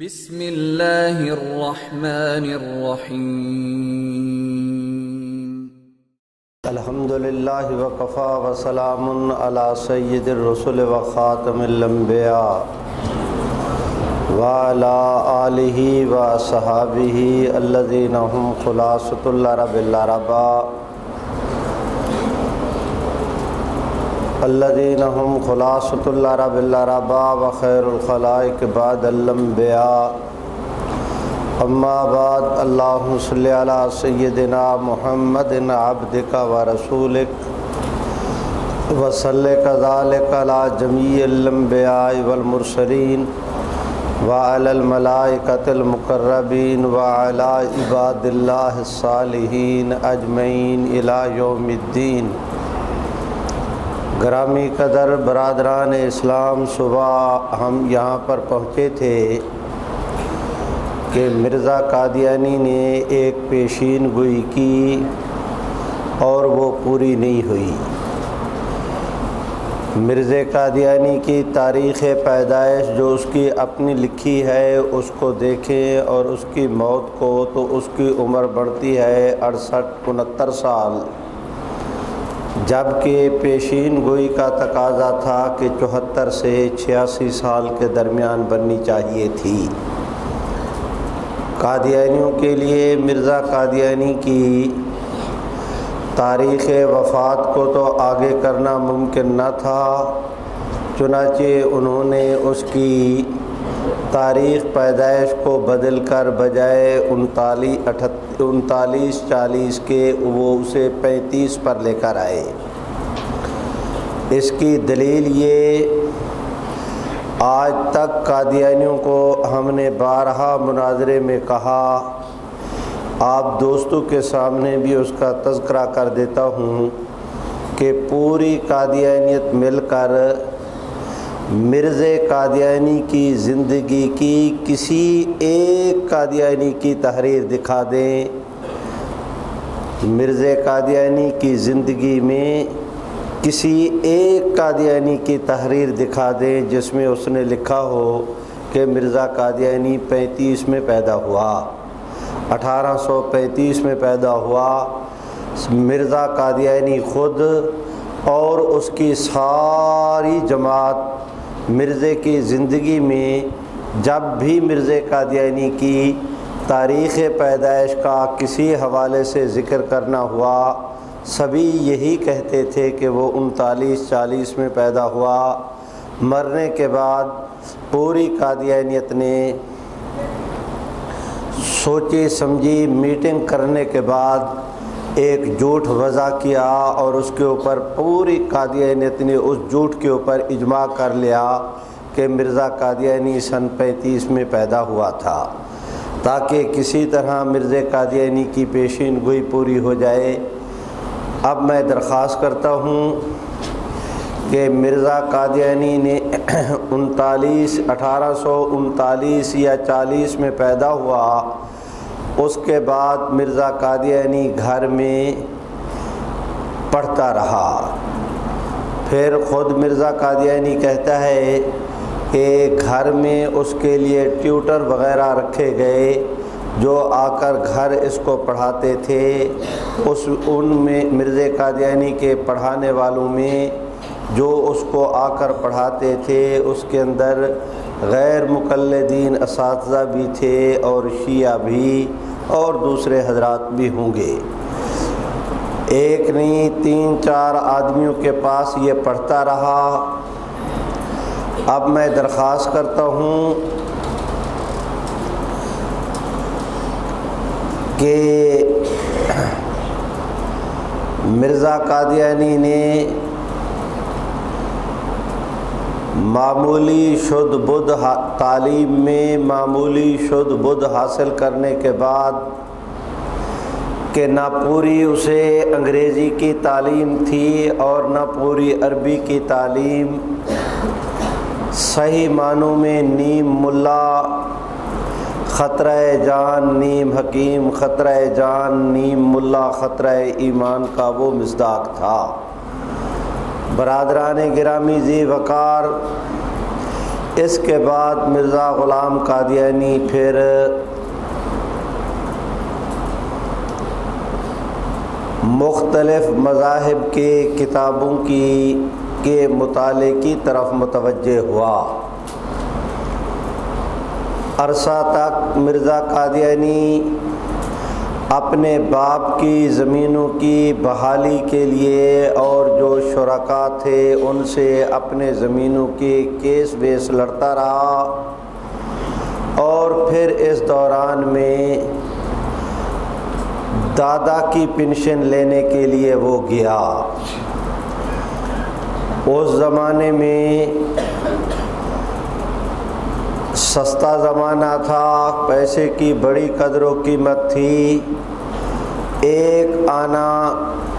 بسم اللہ الرحمن الرحیم۔ الحمد للہ وقفا وسلام علی سید الرسل و خاتم الانبیاء وعلى آلہ و صحابہ الذین هم خلاصۃ اللہ رب العرباء الذین خلاصۃ اللہ رب العرباء و خیر الخلائق بعد الانبیاء اما بعد اللہم صلی علی سیدنا محمد عبدک و رسولک و صلی کذالک علی جمیع الانبیاء والمرسلین وعلى الملائکة المقربین وعلى عباد اللہ الصالحین اجمعین الى یوم الدین گرامی قدر برادران اسلام صبح ہم یہاں پر پہنچے تھے کہ مرزا قادیانی نے ایک پیشین گوئی کی اور وہ پوری نہیں ہوئی۔ مرزا قادیانی کی تاریخ پیدائش جو اس کی اپنی لکھی ہے، اس کو دیکھیں اور اس کی موت کو تو اس کی عمر بڑھتی ہے اڑسٹھ انہتر سال۔ جبکہ پیشین گوئی کا تقاضا تھا کہ چوہتر سے چھیاسی سال کے درمیان بننی چاہیے تھی۔ قادیانیوں کے لیے مرزا قادیانی کی تاریخ وفات کو تو آگے کرنا ممکن نہ تھا، چنانچہ انہوں نے اس کی تاریخ پیدائش کو بدل کر بجائے انتالیس اٹھت انتالیس چالیس کے وہ اسے پینتیس پر لے کر آئے۔ اس کی دلیل یہ آج تک قادیانیوں کو ہم نے بارہا مناظرے میں کہا، آپ دوستوں کے سامنے بھی اس کا تذکرہ کر دیتا ہوں کہ پوری قادیانیت مل کر مرزا قادیانی کی زندگی کی کسی ایک قادیانی کی تحریر دکھا دیں۔ مرزا قادیانی کی زندگی میں کسی ایک قادیانی کی تحریر دکھا دیں جس میں اس نے لکھا ہو کہ مرزا قادیانی پینتیس میں پیدا ہوا۔ اٹھارہ سو پینتیس میں پیدا ہوا۔ مرزا قادیانی خود اور اس کی ساری جماعت مرزے کی زندگی میں جب بھی مرزا قادیانی کی تاریخ پیدائش کا کسی حوالے سے ذکر کرنا ہوا، سبھی یہی کہتے تھے کہ وہ انتالیس چالیس میں پیدا ہوا۔ مرنے کے بعد پوری قادیانیت نے سوچی سمجھی میٹنگ کرنے کے بعد ایک جھوٹ وضع کیا اور اس کے اوپر پوری قادیانیت نے اس جھوٹ کے اوپر اجماع کر لیا کہ مرزا قادیانی سن پینتیس میں پیدا ہوا تھا۔ تاکہ کسی طرح مرزا قادیانی کی پیشین گوئی پوری ہو جائے۔ اب میں درخواست کرتا ہوں کہ مرزا قادیانی نے انتالیس، اٹھارہ سو انتالیس یا چالیس میں پیدا ہوا اس کے بعد مرزا قادیانی گھر میں پڑھتا رہا۔ پھر خود مرزا قادیانی کہتا ہے کہ گھر میں اس کے لیے ٹیوٹر وغیرہ رکھے گئے جو آ کر گھر اس کو پڑھاتے تھے۔ اس ان میں مرزا قادیانی کے پڑھانے والوں میں جو اس کو آ کر پڑھاتے تھے، اس کے اندر غیر مقلدین اساتذہ بھی تھے اور شیعہ بھی اور دوسرے حضرات بھی ہوں گے۔ ایک نہیں، تین، چار آدمیوں کے پاس یہ پڑھتا رہا۔ اب میں درخواست کرتا ہوں کہ مرزا قادیانی نے معمولی شد بدھ تعلیم میں معمولی شد بدھ حاصل کرنے کے بعد کہ نہ پوری اسے انگریزی کی تعلیم تھی اور نہ پوری عربی کی تعلیم، صحیح معنوں میں نیم ملا خطرہ جان، نیم حکیم خطرہ جان، نیم ملا خطرہ ایمان کا وہ مزداق تھا۔ برادران گرامی زی وقار، اس کے بعد مرزا غلام قادیانی پھر مختلف مذاہب کے کتابوں کی، کے مطالعے کی طرف متوجہ ہوا۔ عرصہ تک مرزا قادیانی اپنے باپ کی زمینوں کی بحالی کے لیے اور جو شرکا تھے ان سے اپنے زمینوں کے کیس بیس لڑتا رہا۔ اور پھر اس دوران میں دادا کی پنشن لینے کے لیے وہ گیا۔ اس زمانے میں سستا زمانہ تھا، پیسے کی بڑی قدر و قیمت تھی۔ ایک آنا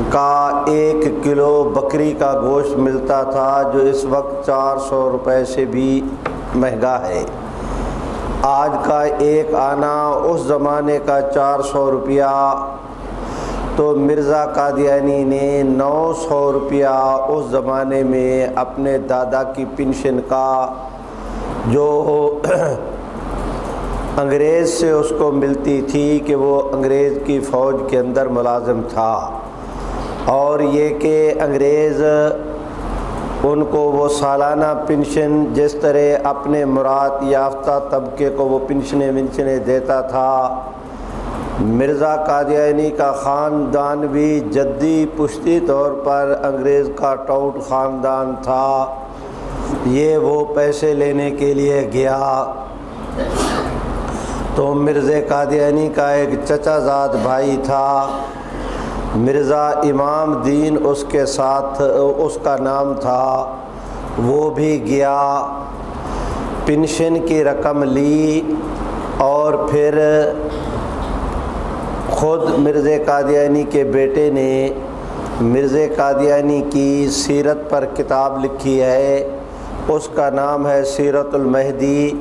کا ایک کلو بکری کا گوشت ملتا تھا، جو اس وقت چار سو روپے سے بھی مہنگا ہے۔ آج کا ایک آنا اس زمانے کا چار سو روپیہ۔ تو مرزا قادیانی نے نو سو روپیہ اس زمانے میں اپنے دادا کی پنشن کا جو انگریز سے اس کو ملتی تھی کہ وہ انگریز کی فوج کے اندر ملازم تھا۔ اور یہ کہ انگریز ان کو وہ سالانہ پنشن جس طرح اپنے مراد یافتہ طبقے کو وہ پنشنیں ونشنیں دیتا تھا۔ مرزا قادیانی کا خاندان بھی جدی پشتی طور پر انگریز کا ٹاؤٹ خاندان تھا۔ یہ وہ پیسے لینے کے لیے گیا۔ تو مرزا قادیانی کا ایک چچا زاد بھائی تھا۔ مرزا امام دین اس کے ساتھ، اس کا نام تھا۔ وہ بھی گیا، پنشن کی رقم لی اور پھر خود مرزا قادیانی کے بیٹے نے مرزا قادیانی کی سیرت پر کتاب لکھی ہے۔ اس کا نام ہے سیرت المہدی۔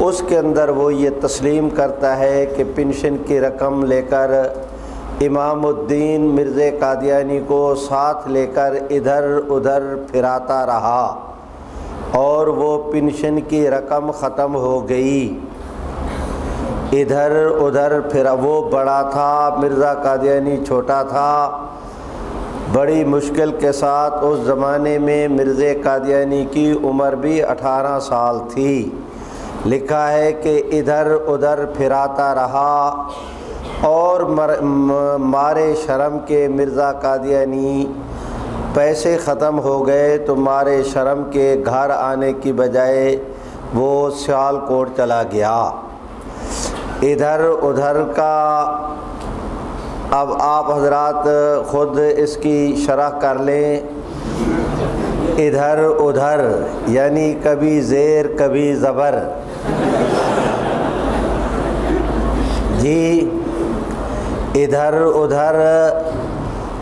اس کے اندر وہ یہ تسلیم کرتا ہے کہ پنشن کی رقم لے کر امام الدین مرزا قادیانی کو ساتھ لے کر ادھر ادھر پھراتا رہا اور وہ پنشن کی رقم ختم ہو گئی۔ ادھر ادھر پھرا وہ بڑا تھا، مرزا قادیانی چھوٹا تھا۔ بڑی مشکل کے ساتھ اس زمانے میں مرزا قادیانی کی عمر بھی اٹھارہ سال تھی۔ لکھا ہے کہ ادھر ادھر پھراتا رہا اور مارے شرم کے مرزا قادیانی پیسے ختم ہو گئے تو مارے شرم کے گھر آنے کی بجائے وہ سیال کوٹ چلا گیا۔ ادھر ادھر کا اب آپ حضرات خود اس کی شرح کر لیں۔ ادھر ادھر یعنی کبھی زیر، کبھی زبر۔ جی ادھر ادھر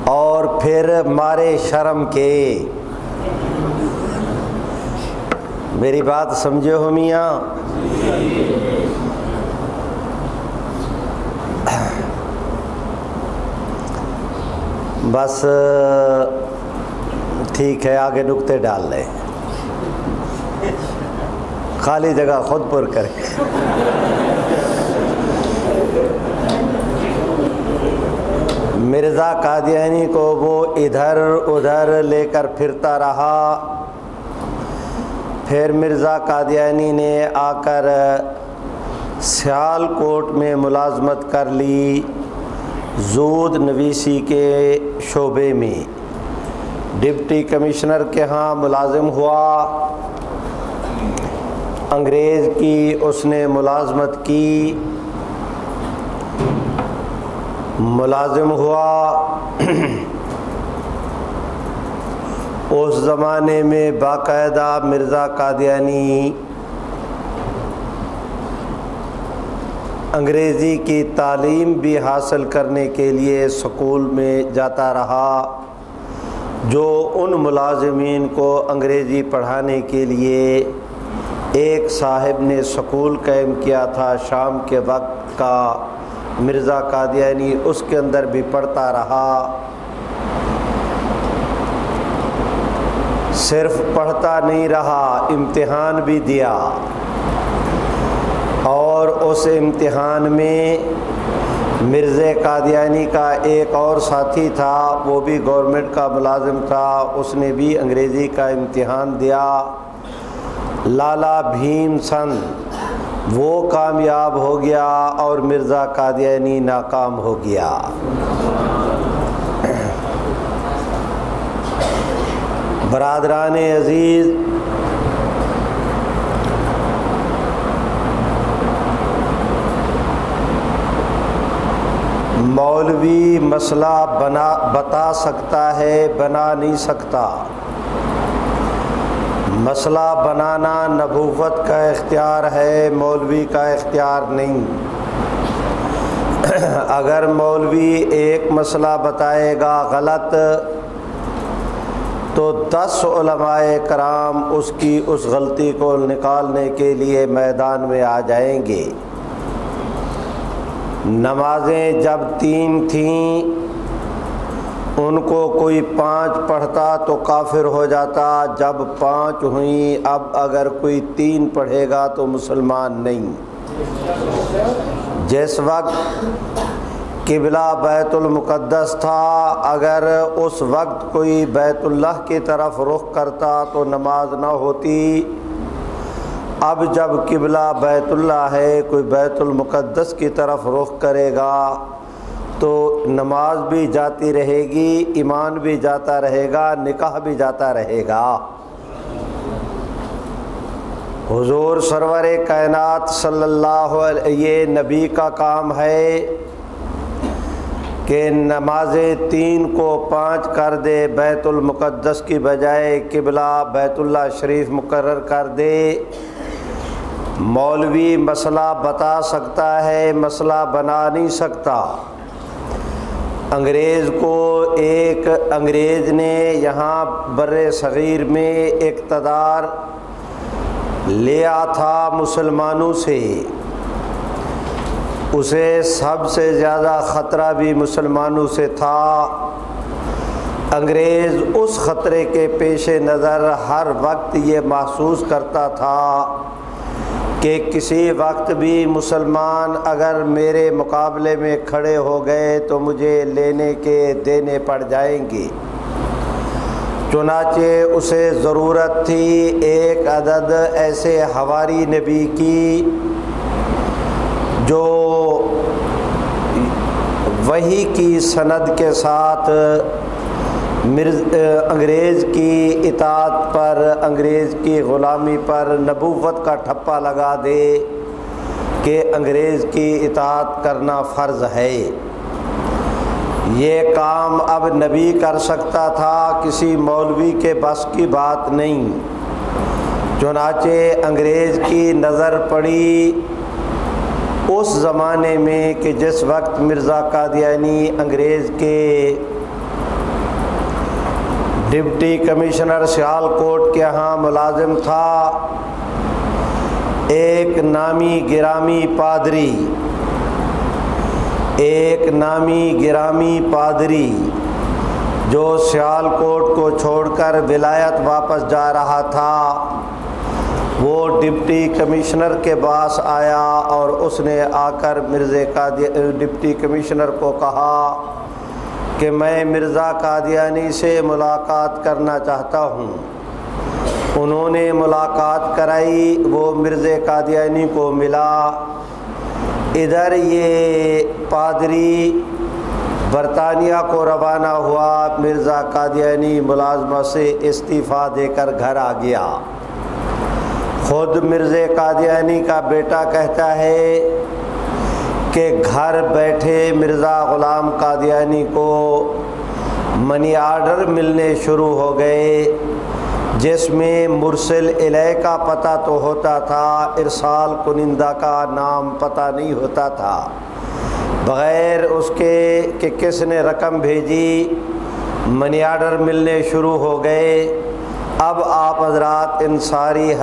اور پھر مارے شرم کے۔ میری بات سمجھے ہو میاں؟ بس، ٹھیک ہے، آگے نقطے ڈال لیں۔ خالی جگہ خود پر کرے مرزا قادیانی کو وہ ادھر ادھر لے کر پھرتا رہا۔ پھر مرزا قادیانی نے آ کر سیال کوٹ میں ملازمت کر لی۔ زود نویسی کے شعبے میں ڈپٹی کمشنر کے ہاں ملازم ہوا۔ انگریز کی اس نے ملازمت کی۔ ملازم ہوا۔ اس زمانے میں باقاعدہ مرزا قادیانی انگریزی کی تعلیم بھی حاصل کرنے کے لیے سکول میں جاتا رہا، جو ان ملازمین کو انگریزی پڑھانے کے لیے ایک صاحب نے سکول قائم کیا تھا۔ شام کے وقت کا مرزا قادیانی اس کے اندر بھی پڑھتا رہا۔ صرف پڑھتا نہیں رہا، امتحان بھی دیا۔ اور اس امتحان میں مرزا قادیانی کا ایک اور ساتھی تھا، وہ بھی گورنمنٹ کا ملازم تھا۔ اس نے بھی انگریزی کا امتحان دیا۔ لالا بھیم سن، وہ کامیاب ہو گیا اور مرزا قادیانی ناکام ہو گیا۔ برادران عزیز مولوی مسئلہ بنا بتا سکتا ہے، بنا نہیں سکتا۔ مسئلہ بنانا نبوت کا اختیار ہے، مولوی کا اختیار نہیں۔ اگر مولوی ایک مسئلہ بتائے گا غلط، تو دس علماء کرام اس کی اس غلطی کو نکالنے کے لیے میدان میں آ جائیں گے۔ نمازیں جب تین تھیں، ان کو کوئی پانچ پڑھتا تو کافر ہو جاتا۔ جب پانچ ہوئیں، اب اگر کوئی تین پڑھے گا تو مسلمان نہیں۔ جس وقت قبلہ بیت المقدس تھا، اگر اس وقت کوئی بیت اللہ کی طرف رخ کرتا تو نماز نہ ہوتی۔ اب جب قبلہ بیت اللہ ہے، کوئی بیت المقدس کی طرف رخ کرے گا، تو نماز بھی جاتی رہے گی، ایمان بھی جاتا رہے گا، نکاح بھی جاتا رہے گا۔ حضور سرور کائنات صلی اللہ علیہ نبی کا کام ہے کہ نمازیں تین کو پانچ کر دے، بیت المقدس کی بجائے قبلہ بیت اللہ شریف مقرر کر دے۔ مولوی مسئلہ بتا سکتا ہے، مسئلہ بنا نہیں سکتا۔ انگریز کو ایک انگریز نے یہاں بر صغیر میں اقتدار لیا تھا مسلمانوں سے۔ اسے سب سے زیادہ خطرہ بھی مسلمانوں سے تھا۔ انگریز اس خطرے کے پیش نظر ہر وقت یہ محسوس کرتا تھا۔ کہ کسی وقت بھی مسلمان اگر میرے مقابلے میں کھڑے ہو گئے تو مجھے لینے کے دینے پڑ جائیں گے۔ چنانچہ اسے ضرورت تھی ایک عدد ایسے ہواری نبی کی جو وہی کی سند کے ساتھ مرز انگریز کی اطاعت پر، انگریز کی غلامی پر نبوت کا ٹھپا لگا دے کہ انگریز کی اطاعت کرنا فرض ہے۔ یہ کام اب نبی کر سکتا تھا، کسی مولوی کے بس کی بات نہیں۔ چنانچہ انگریز کی نظر پڑی اس زمانے میں کہ جس وقت مرزا قادیانی انگریز کے ڈپٹی کمشنر سیال کوٹ کے ہاں ملازم تھا۔ ایک نامی گرامی پادری۔ ایک نامی گرامی پادری جو سیال کوٹ کو چھوڑ کر ولایت واپس جا رہا تھا۔ وہ ڈپٹی کمشنر کے پاس آیا اور اس نے آ کر مرزے کا ڈپٹی کمشنر کو کہا کہ میں مرزا قادیانی سے ملاقات کرنا چاہتا ہوں۔ انہوں نے ملاقات کرائی، وہ مرزا قادیانی کو ملا۔ ادھر یہ پادری برطانیہ کو روانہ ہوا۔ مرزا قادیانی ملازمت سے استعفیٰ دے کر گھر آ گیا۔ خود مرزا قادیانی کا بیٹا کہتا ہے کہ گھر بیٹھے مرزا غلام قادیانی کو منی آرڈر ملنے شروع ہو گئے، جس میں مرسل علیہ کا پتہ تو ہوتا تھا، ارسال کنندہ کا نام پتہ نہیں ہوتا تھا۔ بغیر اس کے کہ کس نے رقم بھیجی، منی آرڈر ملنے شروع ہو گئے۔ اب آپ حضرات ان ساری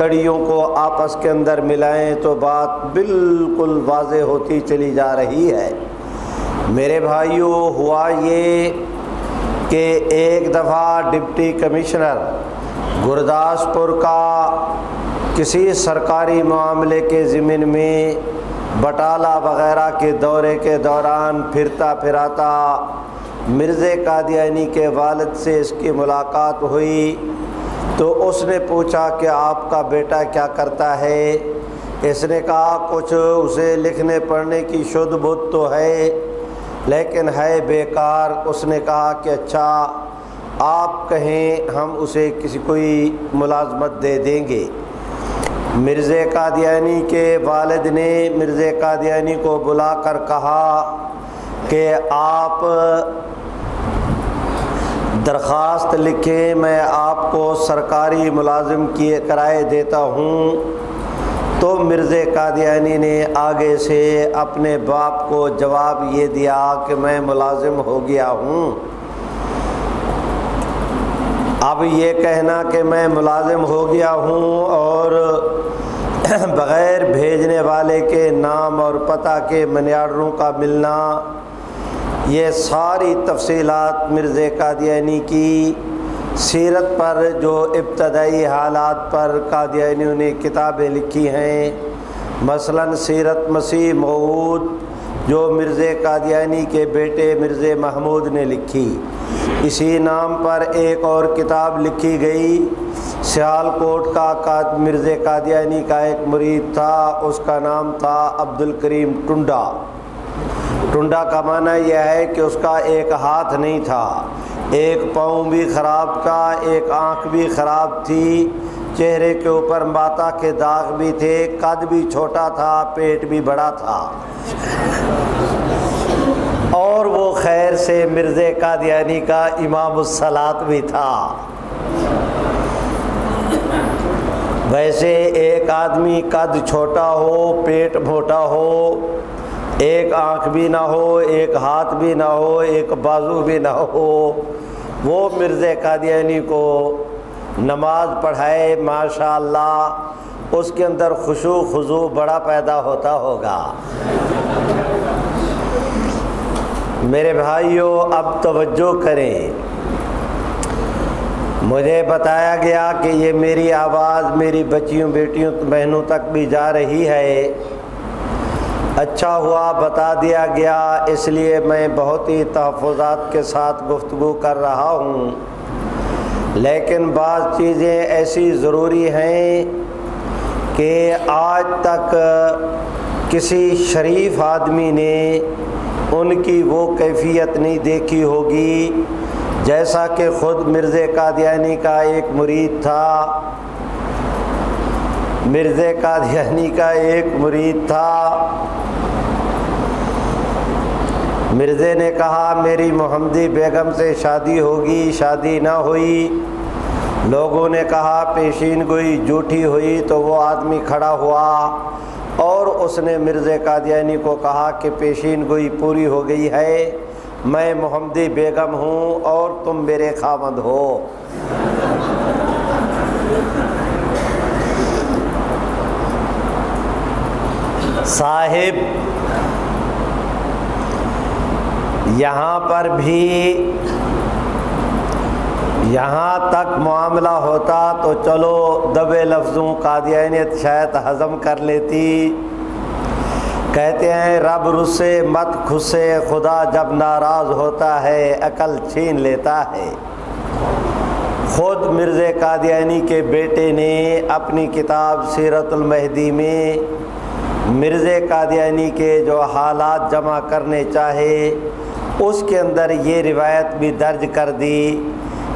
کڑیوں کو آپس کے اندر ملائیں تو بات بالکل واضح ہوتی چلی جا رہی ہے۔ میرے بھائیوں ہوا یہ کہ ایک دفعہ ڈپٹی کمشنر گرداسپور کا کسی سرکاری معاملے کے ضمن میں بٹالہ وغیرہ کے دورے کے دوران پھرتا پھراتا مرزے قادیانی کے والد سے اس کی ملاقات ہوئی۔ تو اس نے پوچھا کہ آپ کا بیٹا کیا کرتا ہے؟ اس نے کہا، کچھ اسے لکھنے پڑھنے کی شدھ بدھ تو ہے، لیکن ہے بیکار۔ اس نے کہا کہ اچھا آپ کہیں ہم اسے کسی کوئی ملازمت دے دیں گے۔ مرزے قادیانی کے والد نے مرزے قادیانی کو بلا کر کہا کہ آپ درخواست لکھیں میں آپ کو سرکاری ملازم کیے کرائے دیتا ہوں۔ تو مرزے قادیانی نے آگے سے اپنے باپ کو جواب یہ دیا کہ میں ملازم ہو گیا ہوں۔ اب یہ کہنا کہ میں ملازم ہو گیا ہوں اور بغیر بھیجنے والے کے نام اور پتہ کے منیاڈروں کا ملنا یہ ساری تفصیلات مرزے قادیانی کی سیرت پر جو ابتدائی حالات پر قادیانیوں نے کتابیں لکھی ہیں۔ مثلا سیرت مسیح معود جو مرزے قادیانی کے بیٹے مرزے محمود نے لکھی۔ اسی نام پر ایک اور کتاب لکھی گئی۔ سیال کوٹ کا مرزے قادیانی کا ایک مرید تھا، اس کا نام تھا عبد الکریم ٹنڈا۔ ٹنڈا کا معنی یہ ہے کہ اس کا ایک ہاتھ نہیں تھا۔ ایک پاؤں بھی خراب تھا ایک آنکھ بھی خراب تھی۔ چہرے کے اوپر ماتا کے داغ بھی تھے، قد بھی چھوٹا تھا، پیٹ بھی بڑا تھا۔ اور وہ خیر سے مرزے قادیانی کا امام السلات بھی تھا۔ ویسے ایک آدمی قد چھوٹا ہو، پیٹ موٹا ہو ایک آنکھ بھی نہ ہو، ایک ہاتھ بھی نہ ہو، ایک بازو بھی نہ ہو۔ وہ مرزے قادیانی کو نماز پڑھائے ماشاء اللہ اس کے اندر خوشو خضو بڑا پیدا ہوتا ہوگا۔ میرے بھائیوں اب توجہ کریں۔ مجھے بتایا گیا کہ یہ میری آواز میری بچیوں، بیٹیوں، بہنوں تک بھی جا رہی ہے۔ اچھا ہوا بتا دیا گیا، اس لیے میں بہت ہی تحفظات کے ساتھ گفتگو کر رہا ہوں۔ لیکن بعض چیزیں ایسی ضروری ہیں کہ آج تک کسی شریف آدمی نے ان کی وہ کیفیت نہیں دیکھی ہوگی۔ جیسا کہ خود مرزے قادیانی کا ایک مرید تھا۔ مرزے قادیانی کا ایک مرید تھا۔ مرزے نے کہا، میری محمدی بیگم سے شادی ہوگی، شادی نہ ہوئی. لوگوں نے کہا، پیشین گوئی جھوٹی ہوئی تو وہ آدمی کھڑا ہوا. اور اس نے مرزے قادیانی کو کہا کہ، پیشین گوئی پوری ہو گئی ہے، میں محمدی بیگم ہوں اور تم میرے خامد ہو. صاحب یہاں پر بھی یہاں تک معاملہ ہوتا تو چلو دبے لفظوں قادیانیت شاید ہضم کر لیتی۔ کہتے ہیں، رب رسے مت خسے خدا جب ناراض ہوتا ہے، عقل چھین لیتا ہے۔ خود مرزے قادیانی کے بیٹے نے اپنی کتاب سیرت المہدی میں مرزے قادیانی کے جو حالات جمع کرنے چاہے اس کے اندر یہ روایت بھی درج کر دی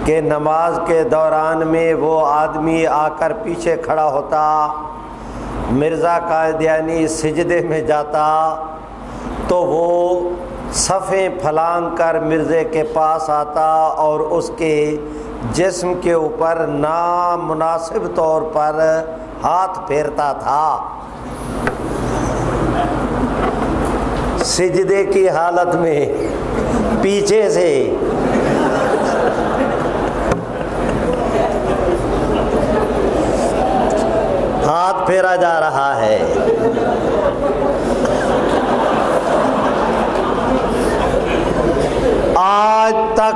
کہ نماز کے دوران میں وہ آدمی آ کر پیچھے کھڑا ہوتا، مرزا قادیانی سجدے میں جاتا، تو وہ صفیں پھلانگ کر مرزے کے پاس آتا اور اس کے جسم کے اوپر نامناسب طور پر ہاتھ پھیرتا تھا۔ سجدے کی حالت میں پیچھے سے۔ ہاتھ پھیرا جا رہا ہے۔ آج تک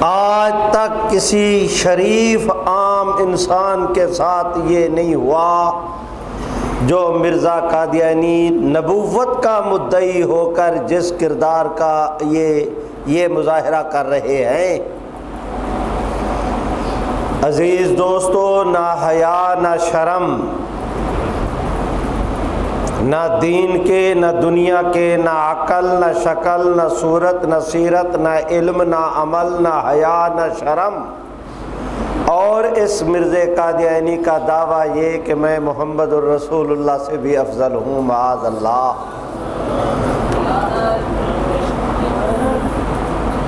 آج تک کسی شریف عام انسان کے ساتھ یہ نہیں ہوا۔ جو مرزا قادیانی نبوت کا مدعی ہو کر جس کردار کا یہ یہ مظاہرہ کر رہے ہیں۔ عزیز دوستو، نہ حیا، نہ شرم، نہ دین کے، نہ دنیا کے، نہ عقل، نہ شکل، نہ صورت، نہ سیرت، نہ علم، نہ عمل، نہ حیا، نہ شرم۔ اور اس مرز قادیانی کا دعویٰ یہ کہ میں محمد الرسول اللہ سے بھی افضل ہوں، معاذ اللہ۔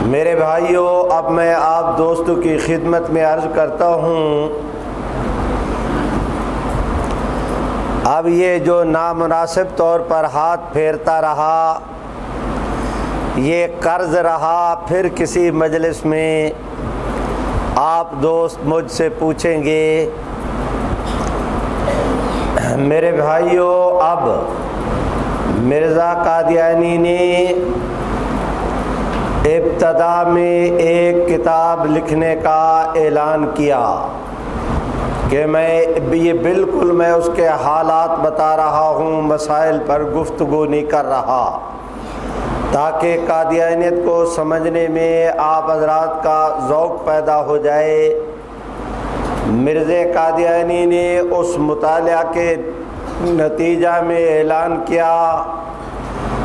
میرے بھائیوں اب میں آپ دوستوں کی خدمت میں عرض کرتا ہوں۔ اب یہ جو نامناسب طور پر ہاتھ پھیرتا رہا، یہ قرض رہا پھر کسی مجلس میں آپ دوست مجھ سے پوچھیں گے، میرے بھائیوں اب مرزا قادیانی نے ابتدا میں ایک کتاب لکھنے کا اعلان کیا کہ میں یہ بالکل میں اس کے حالات بتا رہا ہوں، مسائل پر گفتگو نہیں کر رہا۔ تاکہ قادیانیت کو سمجھنے میں آپ حضرات کا ذوق پیدا ہو جائے۔ مرز قادیانی نے اس مطالعہ کے نتیجہ میں اعلان کیا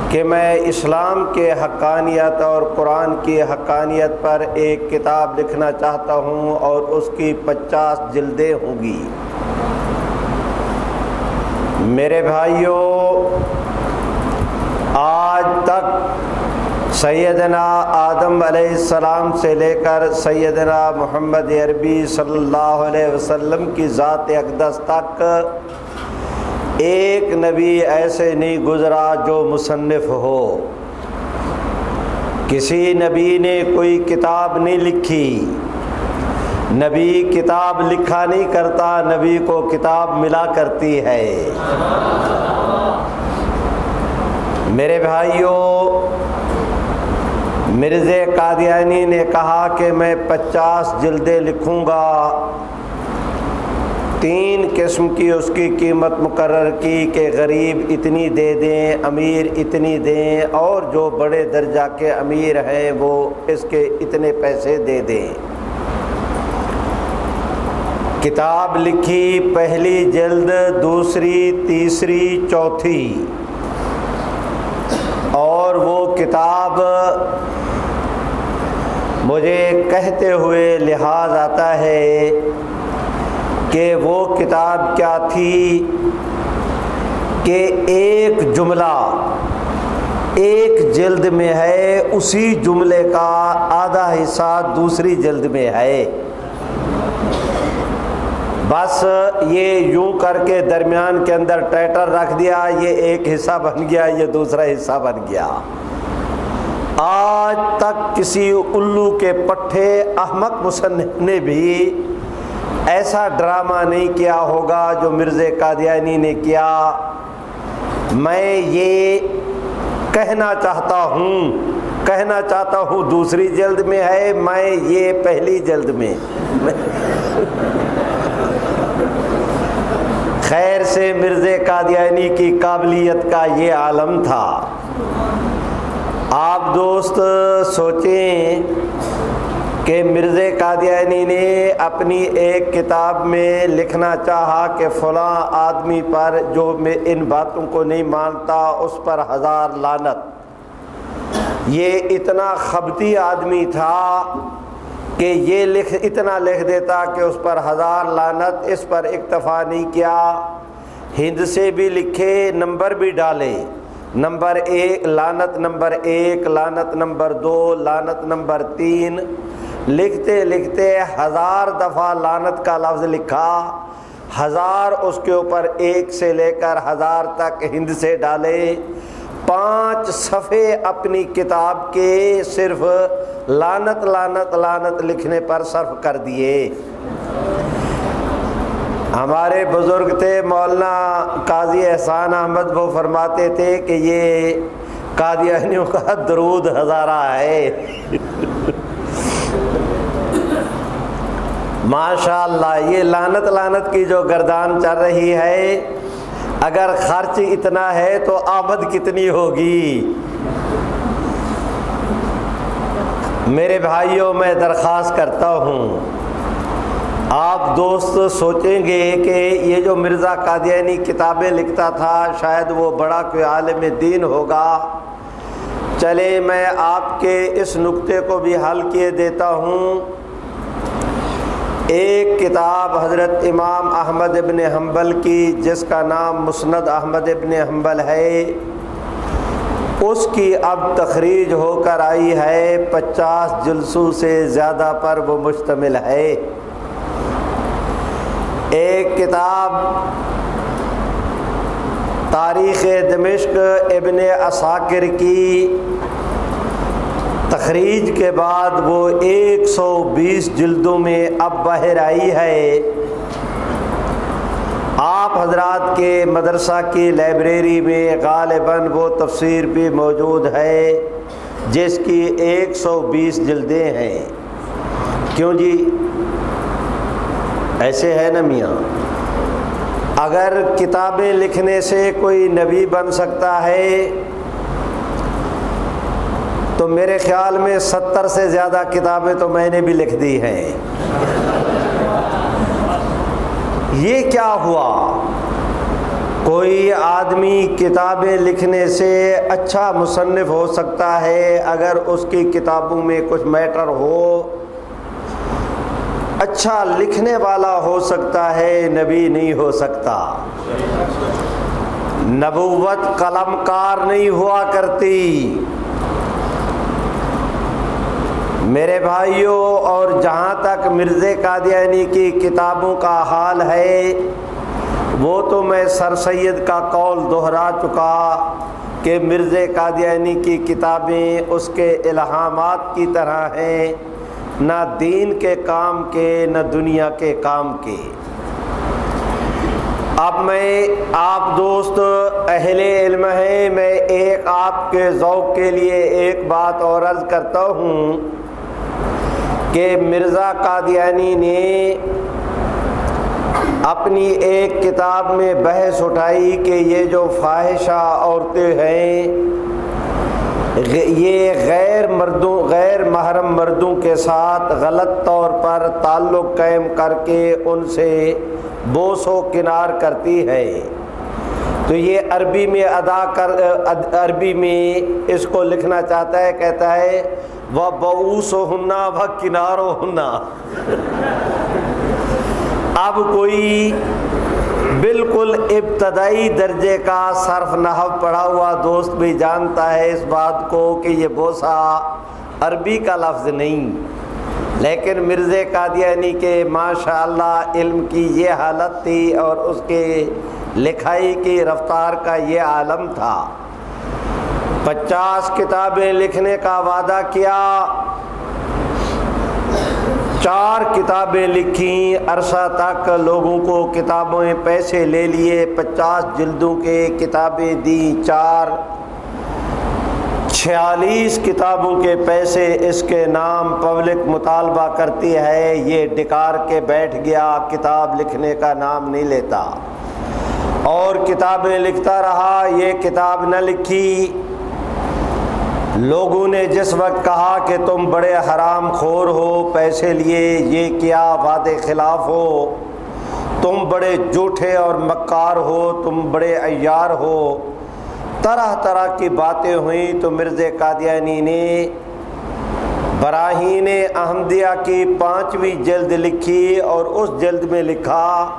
کہ میں اسلام کے حقانیت اور قرآن کی حقانیت پر ایک کتاب لکھنا چاہتا ہوں اور اس کی پچاس جلدیں ہوں گی۔ میرے بھائیوں آج تک سیدنا آدم علیہ السلام سے لے کر سیدنا محمد عربی صلی اللہ علیہ وسلم کی ذات اقدس تک ایک نبی ایسے نہیں گزرا جو مصنف ہو۔ کسی نبی نے کوئی کتاب نہیں لکھی۔ نبی کتاب لکھا نہیں کرتا، نبی کو کتاب ملا کرتی ہے۔ میرے بھائیوں مرز قادیانی نے کہا کہ میں پچاس جلدیں لکھوں گا۔ تین قسم کی اس کی قیمت مقرر کی کہ غریب اتنی دے دیں، امیر اتنی دیں، اور جو بڑے درجہ کے امیر ہیں وہ اس کے اتنے پیسے دے دیں۔ کتاب لکھی پہلی جلد، دوسری، تیسری، چوتھی۔ وہ کتاب مجھے کہتے ہوئے لحاظ آتا ہے کہ وہ کتاب کیا تھی کہ ایک جملہ ایک جلد میں ہے، اسی جملے کا آدھا حصہ دوسری جلد میں ہے۔ بس یہ یوں کر کے درمیان کے اندر ٹائٹر رکھ دیا، یہ ایک حصہ بن گیا، یہ دوسرا حصہ بن گیا۔ آج تک کسی الو کے پٹھے احمد مصنف نے بھی ایسا ڈرامہ نہیں کیا ہوگا جو مرز قادیانی نے کیا۔ میں یہ کہنا چاہتا ہوں، کہنا چاہتا ہوں دوسری جلد میں ہے، میں یہ پہلی جلد میں۔ خیر سے مرز قادیانی کی قابلیت کا یہ عالم تھا۔ آپ دوست سوچیں کہ مرز قادیانی نے اپنی ایک کتاب میں لکھنا چاہا کہ فلاں آدمی پر جو میں ان باتوں کو نہیں مانتا، اس پر ہزار لانت یہ اتنا خبتی آدمی تھا کہ یہ لکھ اتنا لکھ دیتا کہ اس پر ہزار لانت اس پر اکتفا نہیں کیا۔ ہند سے بھی لکھے نمبر بھی ڈالے نمبر ایک لانت نمبر ایک لانت نمبر دو لانت نمبر تین۔ لکھتے لکھتے ہزار دفعہ لانت کا لفظ لکھا۔ ہزار اس کے اوپر ایک سے لے کر ہزار تک ہند سے ڈالے پانچ صفحے اپنی کتاب کے صرف لانت لانت لانت لکھنے پر صرف کر دیے۔ ہمارے بزرگ تھے مولانا قاضی احسان احمد، وہ فرماتے تھے کہ یہ قادیانیوں کا درود ہزارہ ہے۔ ماشاء اللہ یہ لانت لانت کی جو گردان چل رہی ہے اگر خرچ اتنا ہے تو آمد کتنی ہوگی؟ میرے بھائیوں، میں درخواست کرتا ہوں، آپ دوست سوچیں گے کہ یہ جو مرزا قادیانی کتابیں لکھتا تھا، شاید وہ بڑا کوئی عالم دین ہوگا۔ چلے میں آپ کے اس نقطے کو بھی حل کیے دیتا ہوں۔ ایک کتاب حضرت امام احمد ابن حنبل کی، جس کا نام مسند احمد ابن حنبل ہے۔ اس کی اب تخریج ہو کر آئی ہے، پچاس جلسوں سے زیادہ پر وہ مشتمل ہے۔ ایک کتاب تاریخ دمشق ابن اساکر کی تخریج کے بعد وہ ایک سو بیس جلدوں میں اب باہر آئی ہے۔ آپ حضرات کے مدرسہ کی لائبریری میں غالباً وہ تفسیر بھی موجود ہے، جس کی ایک سو بیس جلدیں ہیں۔ کیوں جی؟ ایسے ہے نا میاں۔ اگر کتابیں لکھنے سے کوئی نبی بن سکتا ہے تو میرے خیال میں ستر سے زیادہ کتابیں تو میں نے بھی لکھ دی ہیں۔ یہ کیا ہوا؟ کوئی آدمی کتابیں لکھنے سے اچھا مصنف ہو سکتا ہے اگر اس کی کتابوں میں کچھ میٹر ہو۔ اچھا لکھنے والا ہو سکتا ہے، نبی نہیں ہو سکتا۔ نبوت قلم کار نہیں ہوا کرتی۔ میرے بھائیوں اور جہاں تک مرزے قادیانی کی کتابوں کا حال ہے، وہ تو میں سر سید کا قول دہرا چکا کہ مرزے قادیانی کی کتابیں اس کے الہامات کی طرح ہیں، نہ دین کے کام کے، نہ دنیا کے کام کے۔ اب میں، آپ دوست اہل علم ہیں، میں ایک آپ کے ذوق کے لیے ایک بات اور عرض کرتا ہوں۔ کہ مرزا قادیانی نے اپنی ایک کتاب میں بحث اٹھائی کہ یہ جو فاحشہ عورتیں ہیں یہ غیر مردوں، غیر محرم مردوں کے ساتھ غلط طور پر تعلق قائم کر کے ان سے بوس و کنار کرتی ہے۔ تو یہ عربی میں ادا کر عربی میں اس کو لکھنا چاہتا ہے، کہتا ہے وہ بوس و ہننا و کنار و ہننا اب کوئی بالکل ابتدائی درجے کا صرف نحو پڑھا ہوا دوست بھی جانتا ہے اس بات کو کہ یہ بوسا عربی کا لفظ نہیں، لیکن مرزے قادیانی یعنی کے ماشاء اللہ علم کی یہ حالت تھی اور اس کے لکھائی کی رفتار کا یہ عالم تھا۔ پچاس کتابیں لکھنے کا وعدہ کیا۔ چار کتابیں لکھیں عرصہ تک لوگوں کو کتابوں پیسے لے لیے۔ پچاس جلدوں کے کتابیں دیں چار چھیالیس کتابوں کے پیسے اس کے نام پبلک مطالبہ کرتی ہے۔ یہ ڈکار کے بیٹھ گیا۔ کتاب لکھنے کا نام نہیں لیتا۔ اور کتابیں لکھتا رہا۔ یہ کتاب نہ لکھی۔ لوگوں نے جس وقت کہا کہ تم بڑے حرام خور ہو، پیسے لیے، یہ کیا وعدے خلاف ہو؟ تم بڑے جھوٹے اور مکار ہو، تم بڑے ایار ہو۔ طرح طرح کی باتیں ہوئیں۔ تو مرزے قادیانی نے، براہین احمدیہ کی پانچویں جلد لکھی اور اس جلد میں لکھا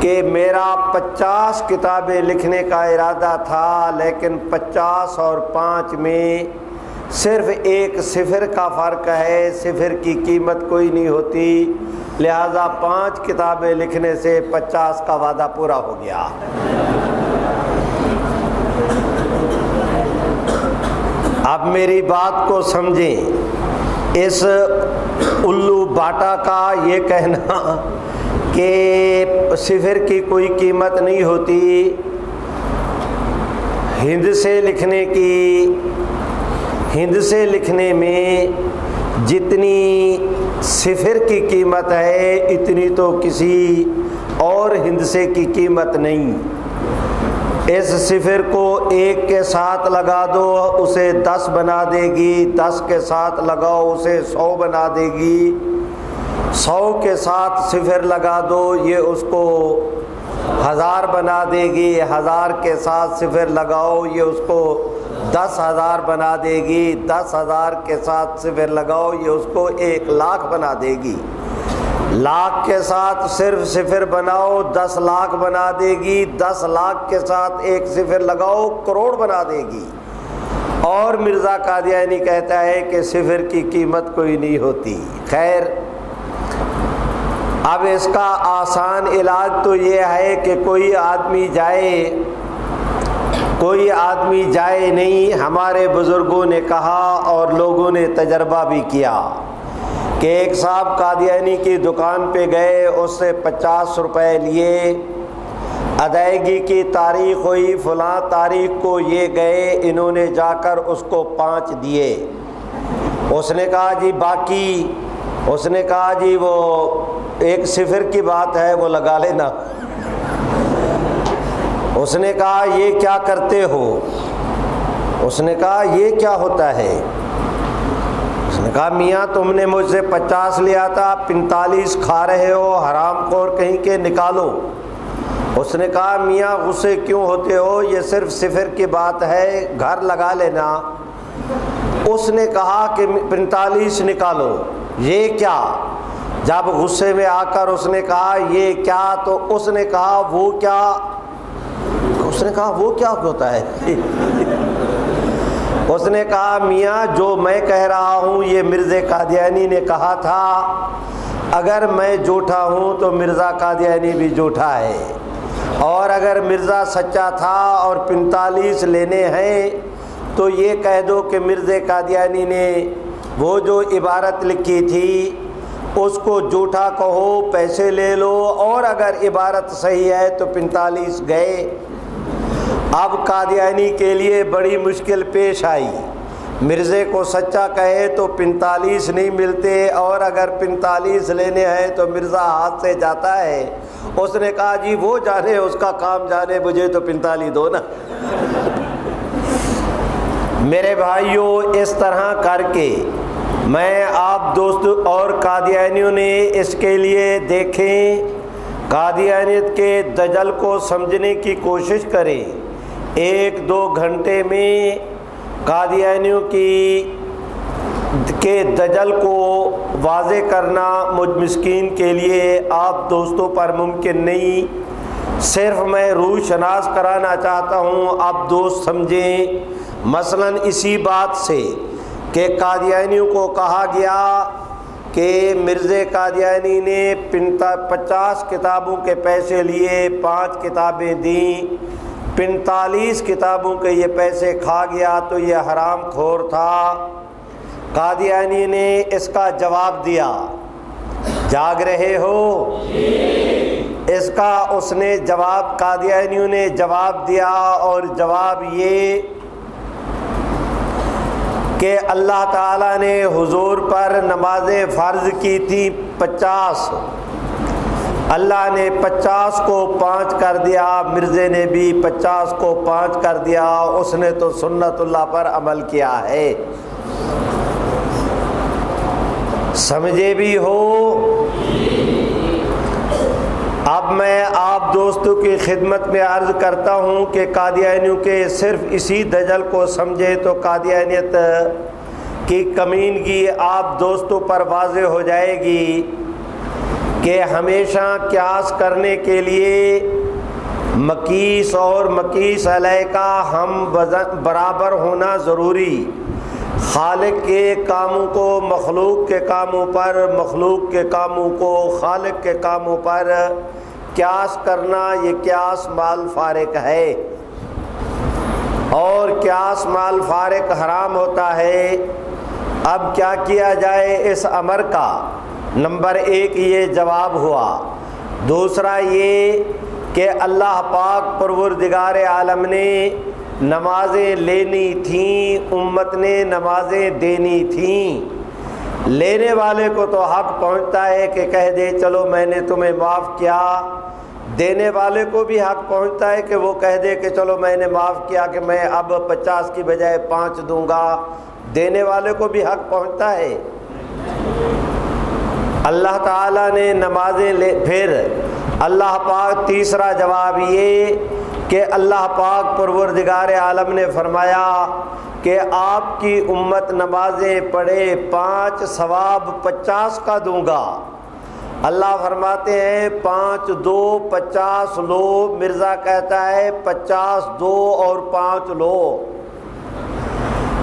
کہ میرا پچاس کتابیں لکھنے کا ارادہ تھا، لیکن پچاس اور پانچ میں صرف ایک صفر کا فرق ہے، صفر کی قیمت کوئی نہیں ہوتی۔ لہذا پانچ کتابیں لکھنے سے پچاس کا وعدہ پورا ہو گیا۔ اب میری بات کو سمجھیں۔ اس الو باٹا کا یہ کہنا کہ صفر کی کوئی قیمت نہیں ہوتی۔ ہند سے لکھنے کی، ہند سے لکھنے میں جتنی صفر کی قیمت ہے، اتنی تو کسی اور ہندسے کی قیمت نہیں۔ اس صفر کو ایک کے ساتھ لگا دو، اسے دس بنا دے گی، دس کے ساتھ لگاؤ، اسے سو بنا دے گی۔ سو کے ساتھ صفر لگا دو، یہ اس کو ہزار بنا دے گی، ہزار کے ساتھ صفر لگاؤ، یہ اس کو دس ہزار بنا دے گی، دس ہزار کے ساتھ صفر لگاؤ، یہ اس کو ایک لاکھ بنا دے گی۔ لاکھ کے ساتھ صرف صفر بناؤ، دس لاکھ بنا دے گی، دس لاکھ کے ساتھ ایک صفر لگاؤ، کروڑ بنا دے گی۔ اور مرزا قادیانی کہتا ہے کہ صفر کی قیمت کوئی نہیں ہوتی۔ خیر اب اس کا آسان علاج تو یہ ہے کہ کوئی آدمی جائے، کوئی آدمی جائے نہیں۔ ہمارے بزرگوں نے کہا اور لوگوں نے تجربہ بھی کیا کہ ایک صاحب قادیانی کی دکان پہ گئے، اس سے پچاس روپے لیے۔ ادائیگی کی تاریخ ہوئی، فلاں تاریخ کو یہ گئے، انہوں نے جا کر اس کو پانچ دیے۔ اس نے کہا جی باقی، اس نے کہا جی وہ ایک صفر کی بات ہے، وہ لگا لینا۔ اس نے کہا، یہ کیا کرتے ہو؟ اس نے کہا، یہ کیا ہوتا ہے؟ اس نے کہا، میاں، تم نے مجھ سے پچاس لیا تھا پینتالیس کھا رہے ہو، حرام خور کہیں کے نکالو۔ اس نے کہا، میاں، غصے کیوں ہوتے ہو؟ یہ صرف صفر کی بات ہے، گھر لگا لینا۔ اس نے کہا کہ پینتالیس نکالو۔ یہ کیا؟ جب غصے میں آ کر اس نے کہا، یہ کیا؟ تو اس نے کہا، وہ کیا؟ اس نے کہا، وہ کیا ہوتا ہے؟ اس نے کہا، میاں، جو میں کہہ رہا ہوں، یہ مرزا قادیانی نے کہا تھا۔ اگر میں جھوٹا ہوں تو مرزا قادیانی بھی جھوٹا ہے۔ اور اگر مرزا سچا تھا اور پینتالیس لینے ہیں، تو یہ کہہ دو کہ مرزا قادیانی نے وہ جو عبارت لکھی تھی اس کو جھوٹا کہو، پیسے لے لو، اور اگر عبارت صحیح ہے تو پینتالیس گئے۔ اب قادیانی کے لیے بڑی مشکل پیش آئی۔ مرزے کو سچا کہے تو پینتالیس نہیں ملتے، اور اگر پینتالیس لینے ہیں تو مرزا ہاتھ سے جاتا ہے۔ اس نے کہا جی وہ جانے، اس کا کام جانے، مجھے تو پینتالیس دو نا۔ میرے بھائیوں اس طرح کر کے میں آپ دوست اور قادیانیوں نے اس کے لیے دیکھیں، قادیانیت کے دجل کو سمجھنے کی کوشش کریں۔ ایک دو گھنٹے میں قادیانیوں کی کے دجل کو واضح کرنا مجھ مسکین کے لیے آپ دوستوں پر ممکن نہیں۔ صرف میں روح شناس کرانا چاہتا ہوں، آپ دوست سمجھیں۔ مثلا اسی بات سے کہ قادیانیوں کو کہا گیا کہ مرزا قادیانی نے پچاس کتابوں کے پیسے لیے، پانچ کتابیں دیں پینتالیس کتابوں کے یہ پیسے کھا گیا تو یہ حرام کھور تھا۔ قادیانی نے اس کا جواب دیا، جاگ رہے ہو؟ اس کا اس نے جواب، قادیانیوں نے جواب دیا اور جواب یہ کہ اللہ تعالیٰ نے حضور پر نماز فرض کی تھی پچاس۔ اللہ نے پچاس کو پانچ کر دیا مرزے نے بھی پچاس کو پانچ کر دیا، اس نے تو سنت اللہ پر عمل کیا ہے۔ سمجھے بھی ہو اب میں آپ دوستوں کی خدمت میں عرض کرتا ہوں کہ قادیانیوں کے صرف اسی دجل کو سمجھے تو قادیانیت کی کمینگی آپ دوستوں پر واضح ہو جائے گی کہ ہمیشہ قیاس کرنے کے لیے مکیس اور مکیس علیہ کا ہم برابر ہونا ضروری۔ خالق کے کاموں کو مخلوق کے کاموں پر، مخلوق کے کاموں کو خالق کے کاموں پر قیاس کرنا یہ قیاس مال فارق ہے۔ اور قیاس مال فارق حرام ہوتا ہے۔ اب کیا کیا جائے اس امر کا؟ نمبر ایک یہ جواب ہوا۔ دوسرا یہ کہ اللہ پاک پروردگار عالم نے نمازیں لینی تھیں، امت نے نمازیں دینی تھیں۔ لینے والے کو تو حق پہنچتا ہے کہ کہہ دے، چلو میں نے تمہیں معاف کیا۔ دینے والے کو بھی حق پہنچتا ہے کہ وہ کہہ دے کہ چلو میں نے معاف کیا کہ میں اب پچاس کی بجائے پانچ دوں گا۔ دینے والے کو بھی حق پہنچتا ہے۔ اللہ تعالیٰ نے نمازیں لے، پھر اللہ پاک تیسرا جواب یہ کہ اللہ پاک پروردگار عالم نے فرمایا کہ آپ کی امت نمازیں پڑھے پانچ، ثواب پچاس کا دوں گا۔ اللہ فرماتے ہیں، پانچ دو، پچاس لو، مرزا کہتا ہے، پچاس دو اور پانچ لو۔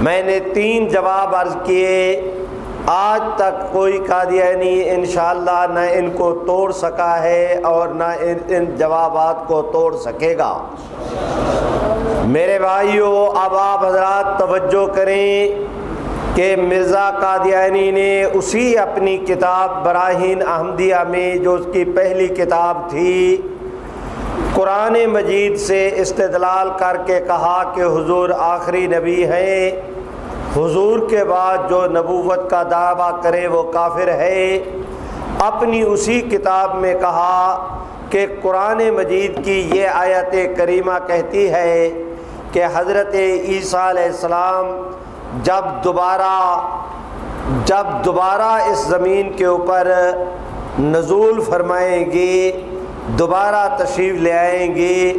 میں نے تین جواب عرض کیے، آج تک کوئی قادیانی انشاءاللہ نہ ان کو توڑ سکا ہے اور نہ ان ان جوابات کو توڑ سکے گا۔ میرے بھائیوں اب آپ حضرات توجہ کریں۔ کہ مرزا قادیانی نے اسی اپنی کتاب براہین احمدیہ میں جو اس کی پہلی کتاب تھی، قرآن مجید سے استدلال کر کے کہا کہ حضور آخری نبی ہیں۔ حضور کے بعد جو نبوت کا دعویٰ کرے وہ کافر ہے۔ اپنی اسی کتاب میں کہا کہ قرآن مجید کی یہ آیت کریمہ کہتی ہے کہ حضرت عیسیٰ علیہ السلام جب دوبارہ جب دوبارہ اس زمین کے اوپر نزول فرمائیں گے، دوبارہ تشریف لے آئیں گے،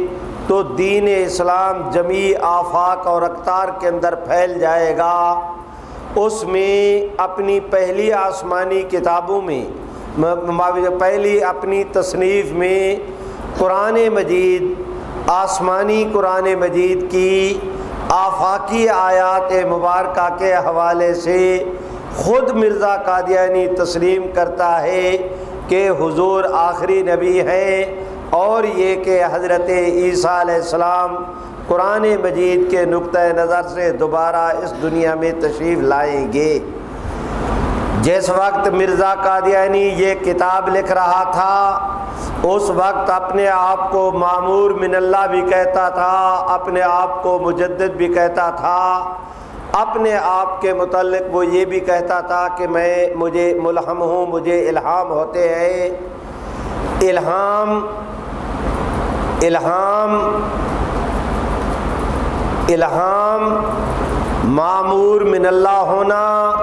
تو دین اسلام جمی آفاق اور اقتار کے اندر پھیل جائے گا۔ اس میں اپنی پہلی آسمانی کتابوں میں پہلی اپنی تصنیف میں قرآن مجید، آسمانی قرآن مجید کی آفاقی آیات مبارکہ کے حوالے سے خود مرزا قادیانی تسلیم کرتا ہے کہ حضور آخری نبی ہیں اور یہ کہ حضرت عیسیٰ علیہ السلام قرآن مجید کے نقطۂ نظر سے دوبارہ اس دنیا میں تشریف لائیں گے۔ جس وقت مرزا قادیانی یہ کتاب لکھ رہا تھا، اس وقت اپنے آپ کو معمور من اللہ بھی کہتا تھا، اپنے آپ کو مجدد بھی کہتا تھا۔ اپنے آپ کے متعلق وہ یہ بھی کہتا تھا کہ میں، مجھے ملہم ہوں، مجھے الہام ہوتے ہیں۔ الہام الہام الہام معمور من اللہ ہونا۔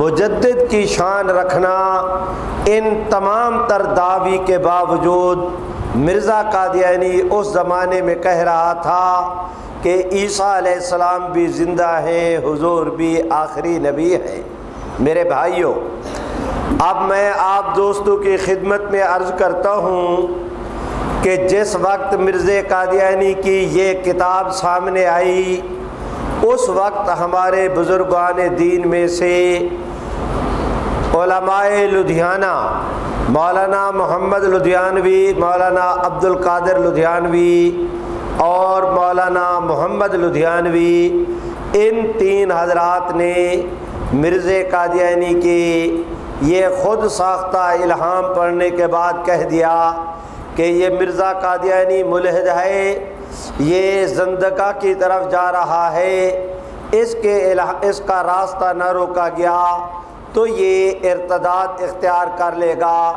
مجدد کی شان رکھنا ان تمام تر دعوی کے باوجود مرزا قادیانی اس زمانے میں کہہ رہا تھا کہ عیسیٰ علیہ السلام بھی زندہ ہیں، حضور بھی آخری نبی ہیں۔ میرے بھائیوں اب میں آپ دوستوں کی خدمت میں عرض کرتا ہوں کہ جس وقت مرز قادیانی کی یہ کتاب سامنے آئی اس وقت ہمارے بزرگان دین میں سے علماء لدھیانہ، مولانا محمد لدھیانوی، مولانا عبد القادر لدھیانوی اور مولانا محمد لدھیانوی، ان تین حضرات نے مرز قادیانی کی یہ خود ساختہ الہام پڑھنے کے بعد کہہ دیا کہ یہ مرزا قادیانی ملحد ہے۔ یہ زندگا کی طرف جا رہا ہے۔ اس کے اس کا راستہ نہ روکا گیا تو یہ ارتداد اختیار کر لے گا۔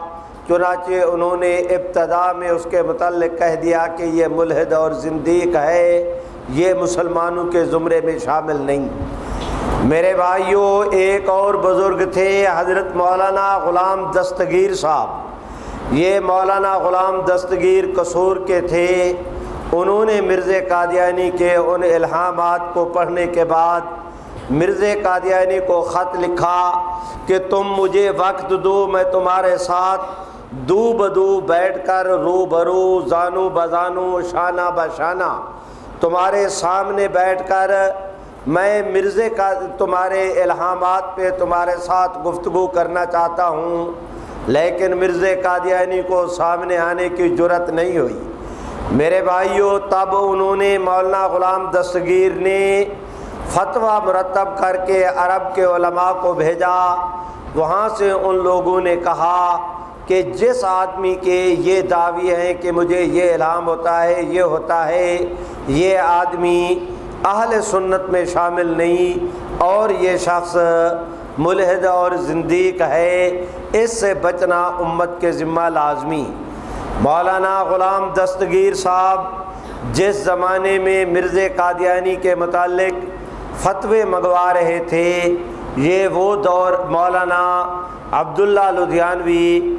چنانچہ انہوں نے ابتدا میں اس کے متعلق کہہ دیا کہ یہ ملحد اور زندیق ہے۔ یہ مسلمانوں کے زمرے میں شامل نہیں۔ میرے بھائیوں ایک اور بزرگ تھے، حضرت مولانا غلام دستگیر صاحب۔ یہ مولانا غلام دستگیر قصور کے تھے۔ انہوں نے مرز قادیانی کے ان الہامات کو پڑھنے کے بعد مرز قادیانی کو خط لکھا کہ تم مجھے وقت دو، میں تمہارے ساتھ دو بدو بیٹھ کر رو برو زانو بزانو، شانہ بشانہ تمہارے سامنے بیٹھ کر میں مرزے کا تمہارے الہامات پہ تمہارے ساتھ گفتگو کرنا چاہتا ہوں، لیکن مرز قادیانی کو سامنے آنے کی جرت نہیں ہوئی۔ میرے بھائیوں تب انہوں نے مولانا غلام دستگیر نے فتویٰ مرتب کر کے عرب کے علماء کو بھیجا۔ وہاں سے ان لوگوں نے کہا کہ جس آدمی کے یہ دعوی ہیں کہ مجھے یہ الہام ہوتا ہے، یہ ہوتا ہے، یہ آدمی اہل سنت میں شامل نہیں اور یہ شخص ملحد اور زندیق ہے، اس سے بچنا امت کے ذمہ لازمی۔ مولانا غلام دستگیر صاحب، جس زمانے میں مرز قادیانی کے متعلق فتوے منگوا رہے تھے، یہ وہ دور مولانا عبداللہ لدھیانوی،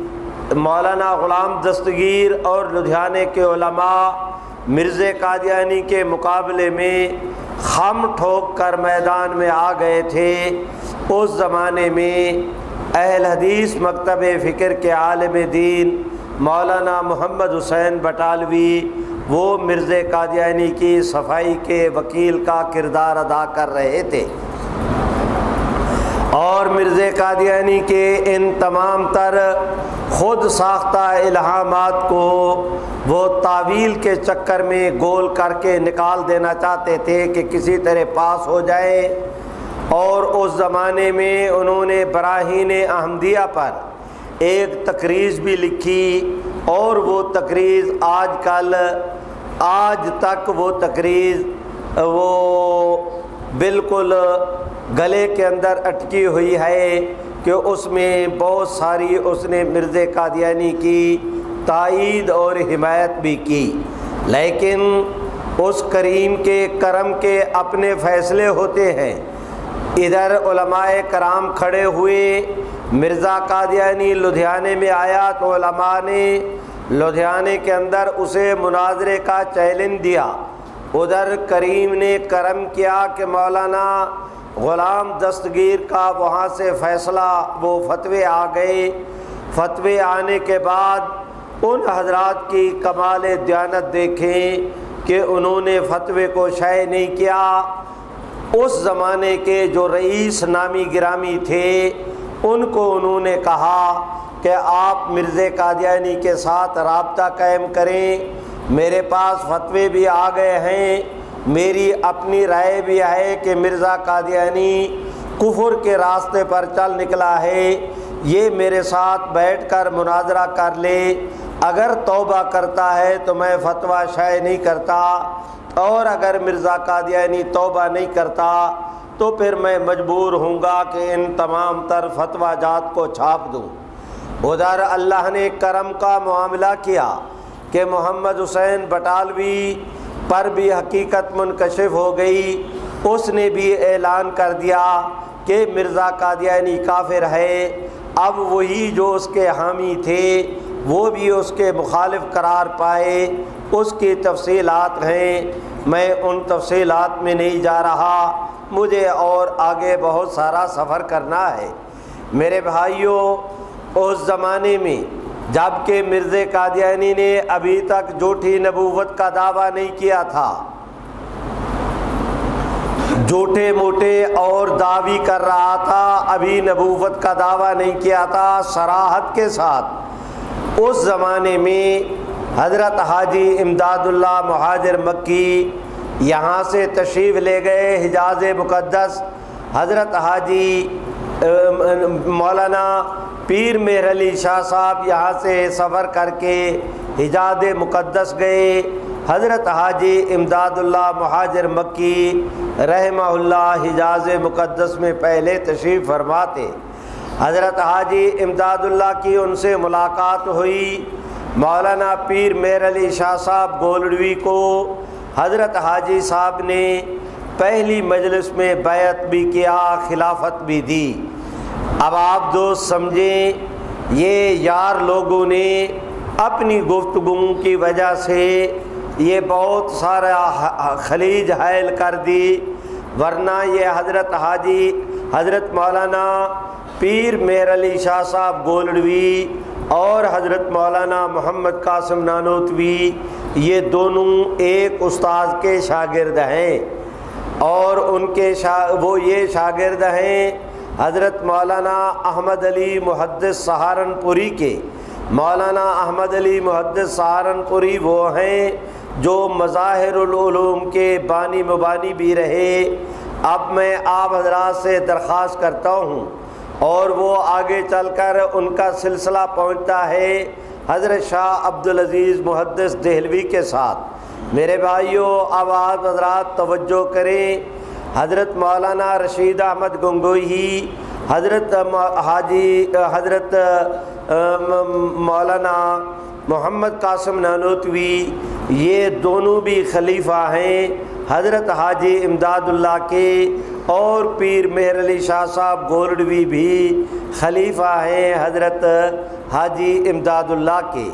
مولانا غلام دستگیر اور لدھیانے کے علماء مرز قادیانی کے مقابلے میں خم ٹھوک کر میدان میں آ گئے تھے۔ اس زمانے میں اہل حدیث مکتب فکر کے عالم دین مولانا محمد حسین بٹالوی، وہ مرز قادیانی کی صفائی کے وکیل کا کردار ادا کر رہے تھے۔ اور مرز قادیانی کے ان تمام تر خود ساختہ الہامات کو وہ تعویل کے چکر میں گول کر کے نکال دینا چاہتے تھے کہ کسی طرح پاس ہو جائے۔ اور اس زمانے میں انہوں نے براہین احمدیہ پر ایک تقریض بھی لکھی اور وہ تقریض آج کل، آج تک وہ تقریض وہ بالکل گلے کے اندر اٹکی ہوئی ہے کہ اس میں بہت ساری اس نے مرز قادیانی کی تائید اور حمایت بھی کی۔ لیکن اس کریم کے کرم کے اپنے فیصلے ہوتے ہیں۔ ادھر علماء کرام کھڑے ہوئے مرزا قادیانی لدھیانے میں آیا تو علماء نے لدھیانے کے اندر اسے مناظرے کا چیلنج دیا۔ ادھر کریم نے کرم کیا کہ مولانا غلام دستگیر کا وہاں سے فیصلہ، وہ فتوے آ گئے۔ فتوے آنے کے بعد ان حضرات کی کمال دیانت دیکھیں کہ انہوں نے فتوے کو شائع نہیں کیا۔ اس زمانے کے جو رئیس نامی گرامی تھے ان کو انہوں نے کہا کہ آپ مرز قادیانی کے ساتھ رابطہ قائم کریں۔ میرے پاس فتوے بھی آ گئے ہیں۔ میری اپنی رائے بھی ہے کہ مرزا قادیانی کفر کے راستے پر چل نکلا ہے۔ یہ میرے ساتھ بیٹھ کر مناظرہ کر لے۔ اگر توبہ کرتا ہے تو میں فتویٰ شائع نہیں کرتا۔ اور اگر مرزا قادیانی توبہ نہیں کرتا تو پھر میں مجبور ہوں گا کہ ان تمام تر فتویٰ جات کو چھاپ دوں۔ ادھر اللہ نے کرم کا معاملہ کیا کہ محمد حسین بٹالوی پر بھی حقیقت منکشف ہو گئی۔ اس نے بھی اعلان کر دیا کہ مرزا قادیانی کافر ہے۔ اب وہی جو اس کے حامی تھے، وہ بھی اس کے مخالف قرار پائے۔ اس کی تفصیلات ہیں۔ میں ان تفصیلات میں نہیں جا رہا۔ مجھے اور آگے بہت سارا سفر کرنا ہے۔ میرے بھائیوں، اس زمانے میں جبکہ مرز قادیانی نے ابھی تک جھوٹی نبوت کا دعویٰ نہیں کیا تھا۔ جھوٹے موٹے اور دعوی کر رہا تھا، ابھی نبوت کا دعویٰ نہیں کیا تھا، سراحت کے ساتھ۔ اس زمانے میں حضرت حاجی امداد اللہ مہاجر مکی یہاں سے تشریف لے گئے حجاز مقدس، حضرت حاجی مولانا پیر مہر علی شاہ صاحب یہاں سے سفر کر کے حجاد مقدس گئے۔ حضرت حاجی امداد اللہ مہاجر مکی رحمہ اللہ حجاز مقدس میں پہلے تشریف فرماتے۔ حضرت حاجی امداد اللہ کی ان سے ملاقات ہوئی۔ مولانا پیر میر علی شاہ صاحب گولڈوی کو حضرت حاجی صاحب نے پہلی مجلس میں بیعت بھی کیا، خلافت بھی دی۔ اب آپ دوست سمجھیں، یہ یار لوگوں نے اپنی گفتگو کی وجہ سے یہ بہت سارا خلیج حائل کر دی۔ ورنہ یہ حضرت حاجی، حضرت مولانا پیر میر علی شاہ صاحب گولڈوی اور حضرت مولانا محمد قاسم نانوتوی، یہ دونوں ایک استاد کے شاگرد ہیں۔ اور ان کے شا، وہ یہ شاگرد ہیں حضرت مولانا احمد علی محدث سہارنپوری کے۔ مولانا احمد علی محدث سہارنپوری وہ ہیں جو مظاہر العلوم کے بانی مبانی بھی رہے۔ اب میں آپ حضرات سے درخواست کرتا ہوں اور وہ آگے چل کر ان کا سلسلہ پہنچتا ہے حضرت شاہ عبدالعزیز محدث دہلوی کے ساتھ۔ میرے بھائیوں اب آپ حضرات توجہ کریں۔ حضرت مولانا رشید احمد گنگوئی، حضرت حاجی، حضرت مولانا محمد قاسم نانوتوی، یہ دونوں بھی خلیفہ ہیں، حضرت حاجی امداد اللہ کے اور پیر مہر علی شاہ صاحب گولڈوی بھی خلیفہ ہیں حضرت حاجی امداد اللہ کے۔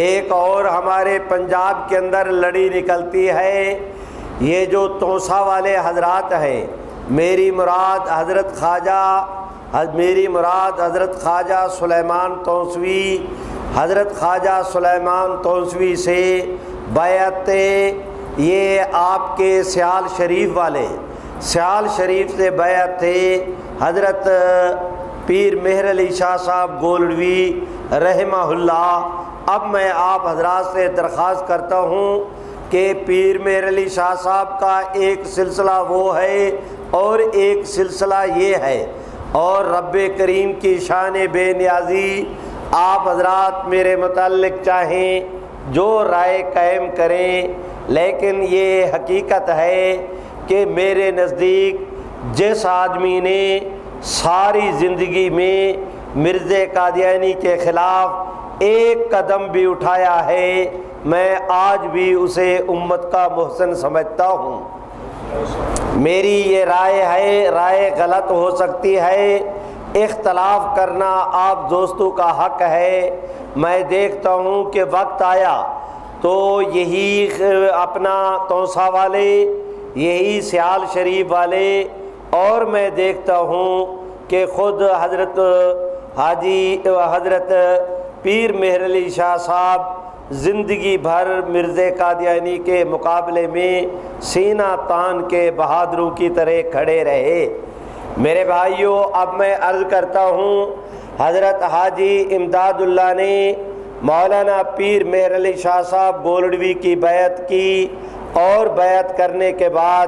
ایک اور ہمارے پنجاب کے اندر لڑی نکلتی ہے، یہ جو توسا والے حضرات ہیں، میری مراد حضرت خواجہ، میری مراد حضرت خواجہ سلیمان توسوی حضرت خواجہ سلیمان توسوی سے بیعت یہ آپ کے سیال شریف والے، سیال شریف سے بیعت تھے۔ حضرت پیر مہر علی شاہ صاحب گولڈوی رحمہ اللہ۔ اب میں آپ حضرات سے درخواست کرتا ہوں کہ پیر مہر علی شاہ صاحب کا ایک سلسلہ وہ ہے اور ایک سلسلہ یہ ہے۔ اور رب کریم کی شان بے نیازی آپ حضرات میرے متعلق چاہیں، جو رائے قائم کریں، لیکن یہ حقیقت ہے کہ میرے نزدیک جس آدمی نے ساری زندگی میں مرزا قادیانی کے خلاف ایک قدم بھی اٹھایا ہے، میں آج بھی اسے امت کا محسن سمجھتا ہوں۔ میری یہ رائے ہے، رائے غلط ہو سکتی ہے اختلاف کرنا آپ دوستوں کا حق ہے۔ میں دیکھتا ہوں کہ وقت آیا۔ تو یہی اپنا توسا والے، یہی سیال شریف والے، اور میں دیکھتا ہوں کہ خود حضرت حاجی، حضرت پیر مہر علی شاہ صاحب زندگی بھر مرزا قادیانی کے مقابلے میں سینہ تان کے بہادروں کی طرح کھڑے رہے۔ میرے بھائیوں اب میں عرض کرتا ہوں، حضرت حاجی امداد اللہ نے مولانا پیر مہر علی شاہ صاحب گولڈوی کی بیعت کی اور بیعت کرنے کے بعد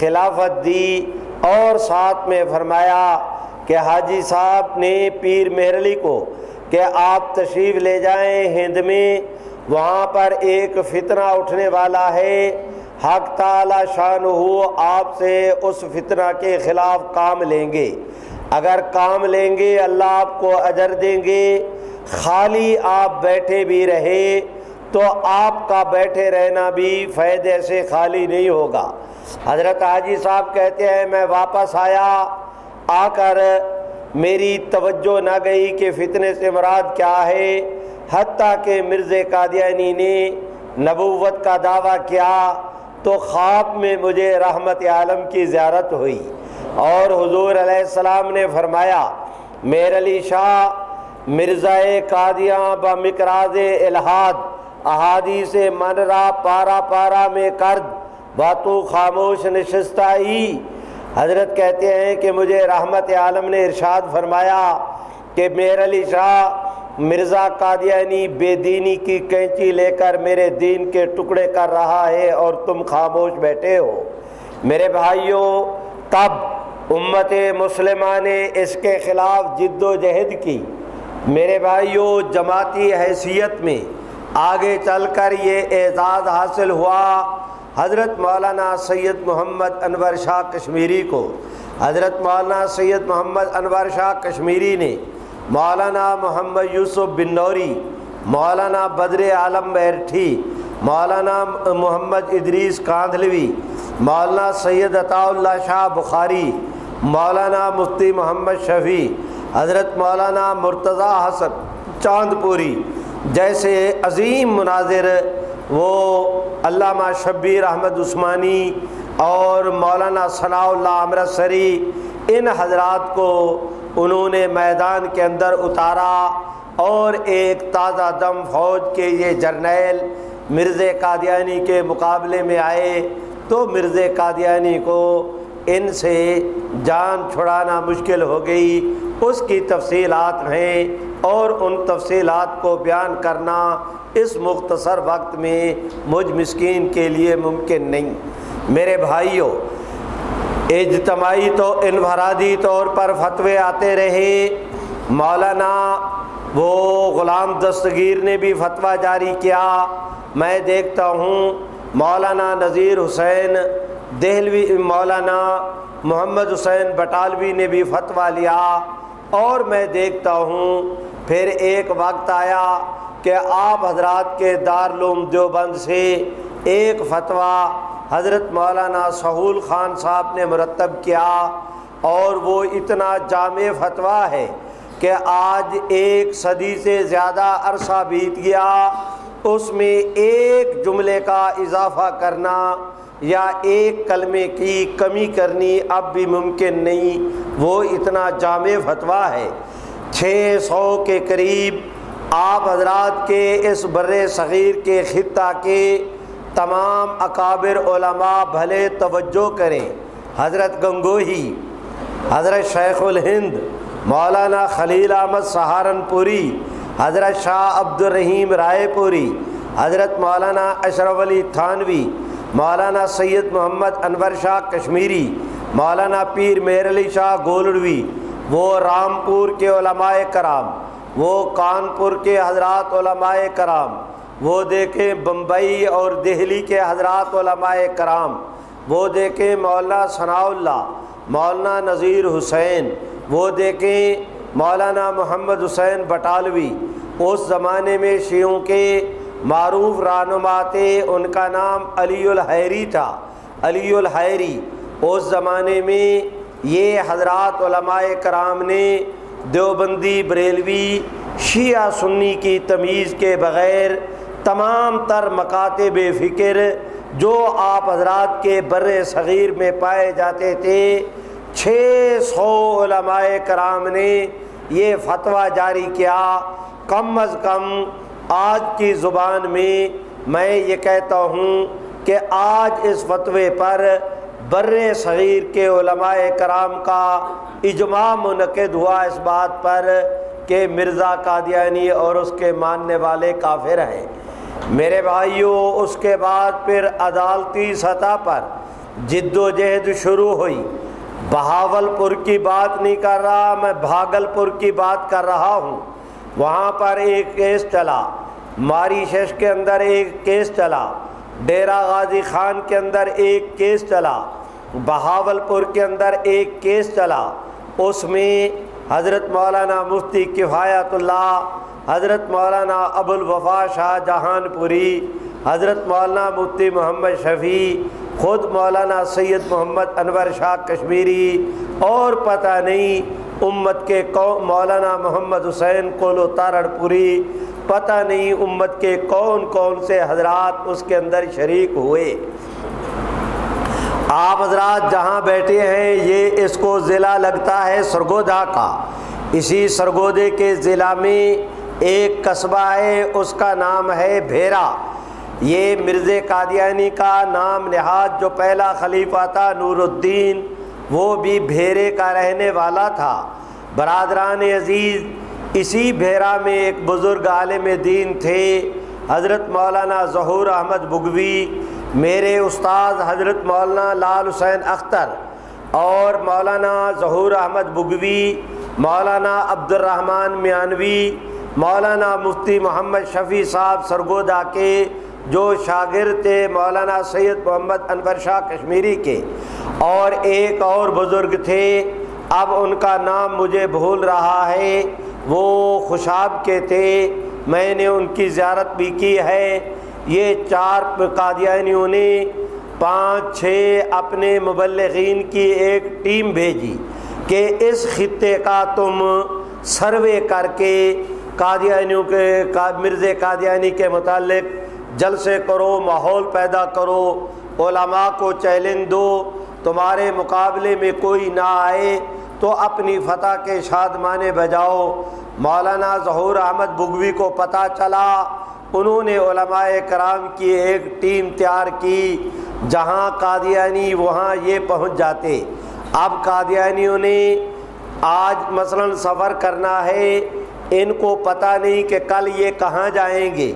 خلافت دی اور ساتھ میں فرمایا کہ حاجی صاحب نے پیر مہر علی کو کہ آپ تشریف لے جائیں ہند میں، وہاں پر ایک فتنہ اٹھنے والا ہے۔ حق تعالی شان ہو آپ سے اس فتنہ کے خلاف کام لیں گے۔ اگر کام لیں گے، اللہ آپ کو اجر دیں گے۔ خالی آپ بیٹھے بھی رہے تو آپ کا بیٹھے رہنا بھی فائدے سے خالی نہیں ہوگا۔ حضرت حاجی صاحب کہتے ہیں، میں واپس آیا۔ آ کر میری توجہ نہ گئی کہ فتنے سے مراد کیا ہے۔ حتیٰ کہ مرزا قادیانی نے نبوت کا دعویٰ کیا۔ تو خواب میں مجھے رحمت عالم کی زیارت ہوئی اور حضور علیہ السلام نے فرمایا میر علی شاہ، مرزا قادیاں بمکراز الحاد احادیث من را پارا پارا میں کرد باتو خاموش نشستہ ہی۔ حضرت کہتے ہیں کہ مجھے رحمت عالم نے ارشاد فرمایا کہ میر علی شاہ مرزا قادیانی بے دینی کی کینچی لے کر میرے دین کے ٹکڑے کر رہا ہے اور تم خاموش بیٹھے ہو۔ میرے بھائیوں تب امت مسلمہ نے اس کے خلاف جد و جہد کی۔ میرے بھائیوں جماعتی حیثیت میں آگے چل کر یہ اعزاز حاصل ہوا۔ حضرت مولانا سید محمد انور شاہ کشمیری کو۔ حضرت مولانا سید محمد انور شاہ کشمیری نے مولانا محمد یوسف بن نوری، مولانا بدر عالم بیرٹھی، مولانا محمد ادریس کاندھلوی، مولانا سید عطا اللہ شاہ بخاری، مولانا مفتی محمد شفیع، حضرت مولانا مرتضیٰ حسن چاند پوری جیسے عظیم مناظر وہ علامہ شبیر احمد عثمانی اور مولانا ثناء اللہ امرتسری ان حضرات کو انہوں نے میدان کے اندر اتارا اور ایک تازہ دم فوج کے یہ جرنیل مرزا قادیانی کے مقابلے میں آئے تو مرزا قادیانی کو ان سے جان چھڑانا مشکل ہو گئی۔ اس کی تفصیلات ہیں اور ان تفصیلات کو بیان کرنا اس مختصر وقت میں مجھ مسکین کے لیے ممکن نہیں۔ میرے بھائیوں اجتماعی تو انفرادی طور پر فتوے آتے رہے۔ مولانا وہ غلام دستگیر نے بھی فتویٰ جاری کیا۔ میں دیکھتا ہوں مولانا نذیر حسین دہلوی مولانا محمد حسین بٹالوی نے بھی فتویٰ لیا۔ اور میں دیکھتا ہوں پھر ایک وقت آیا کہ آپ حضرات کے دارالعلوم دیوبند سے ایک فتویٰ حضرت مولانا سہول خان صاحب نے مرتب کیا اور وہ اتنا جامع فتویٰ ہے کہ آج ایک صدی سے زیادہ عرصہ بیت گیا، اس میں ایک جملے کا اضافہ کرنا یا ایک کلمے کی کمی کرنی اب بھی ممکن نہیں، وہ اتنا جامع فتویٰ ہے۔ چھ سو کے قریب آپ حضرات کے اس بر صغیر کے خطہ کے تمام اکابر علماء بھلے توجہ کریں۔ حضرت گنگوہی، حضرت شیخ الہند، مولانا خلیل احمد سہارنپوری، حضرت شاہ عبد الرحیم رائے پوری، حضرت مولانا اشرف علی تھانوی، مولانا سید محمد انور شاہ کشمیری، مولانا پیر میر علی شاہ گولڑوی، وہ رامپور کے علماء کرام۔ وہ کانپور کے حضرات علماء کرام، وہ دیکھیں بمبئی اور دہلی کے حضرات علماء کرام، وہ دیکھیں مولانا ثناء اللہ، مولانا نذیر حسین، وہ دیکھیں مولانا محمد حسین بٹالوی، اس زمانے میں شیعوں کے معروف رہنما تھے، ان کا نام علی الحیری تھا، علی الحیری، اس زمانے میں یہ حضرات علماء کرام نے دیوبندی، بریلوی، شیعہ سنی کی تمیز کے بغیر تمام تر مکاتب فکر جو آپ حضرات کے بر صغیر میں پائے جاتے تھے، چھ سو علماء کرام نے یہ فتویٰ جاری کیا۔ کم از کم آج کی زبان میں میں یہ کہتا ہوں کہ آج اس فتوے پر بر صغیر کے علماء کرام کا اجماع منعقد ہوا اس بات پر کہ مرزا قادیانی اور اس کے ماننے والے کافر ہیں۔ میرے بھائیوں اس کے بعد پھر عدالتی سطح پر جد و جہد شروع ہوئی۔ بہاول پور کی بات نہیں کر رہا، میں بھاگل پور کی بات کر رہا ہوں۔ وہاں پر ایک کیس چلا۔ ماری شش کے اندر ایک کیس چلا۔ ڈیرا غازی خان کے اندر ایک کیس چلا، بہاول پور کے اندر ایک کیس چلا۔ اس میں حضرت مولانا مفتی کفایت اللہ، حضرت مولانا ابو الوفا شاہ جہان پوری، حضرت مولانا مفتی محمد شفیع، خود مولانا سید محمد انور شاہ کشمیری، اور پتہ نہیں امت کے قوم، مولانا محمد حسین کولو تارڑ پوری پتہ نہیں امت کے کون کون سے حضرات اس کے اندر شریک ہوئے۔ آپ حضرات جہاں بیٹھے ہیں، یہ اس کو ضلع لگتا ہے سرگودا کا۔ اسی سرگودے کے ضلع میں ایک قصبہ ہے، اس کا نام ہے بھیرا۔ یہ مرز قادیانی کا نام نہاد، جو پہلا خلیفہ تھا، نور الدین، وہ بھی بھیرے کا رہنے والا تھا۔ برادران عزیز اسی بھیرا میں ایک بزرگ عالم دین تھے، حضرت مولانا ظہور احمد بگوی میرے استاد حضرت مولانا لال حسین اختر اور مولانا ظہور احمد بگوی مولانا عبد الرحمن میانوی، مولانا مفتی محمد شفیع صاحب سرگودا کے، جو شاگرد تھے مولانا سید محمد انور شاہ کشمیری کے، اور ایک اور بزرگ تھے۔ اب ان کا نام مجھے بھول رہا ہے۔ وہ خوشاب کے تھے، میں نے ان کی زیارت بھی کی ہے۔ یہ چار قادیانیوں نے پانچ چھ اپنے مبلغین کی ایک ٹیم بھیجی کہ اس خطے کا تم سروے کر کے قادیانیوں کے مرز قادیانی کے متعلق جلسے کرو، ماحول پیدا کرو، علماء کو چیلنج دو، تمہارے مقابلے میں کوئی نہ آئے۔ تو اپنی فتح کے شادمانے بجاؤ۔ مولانا ظہور احمد بگوی کو پتہ چلا۔ انہوں نے علماء کرام کی ایک ٹیم تیار کی، جہاں قادیانی وہاں یہ پہنچ جاتے۔ اب قادیانیوں نے آج مثلا سفر کرنا ہے۔ ان کو پتہ نہیں کہ کل یہ کہاں جائیں گے۔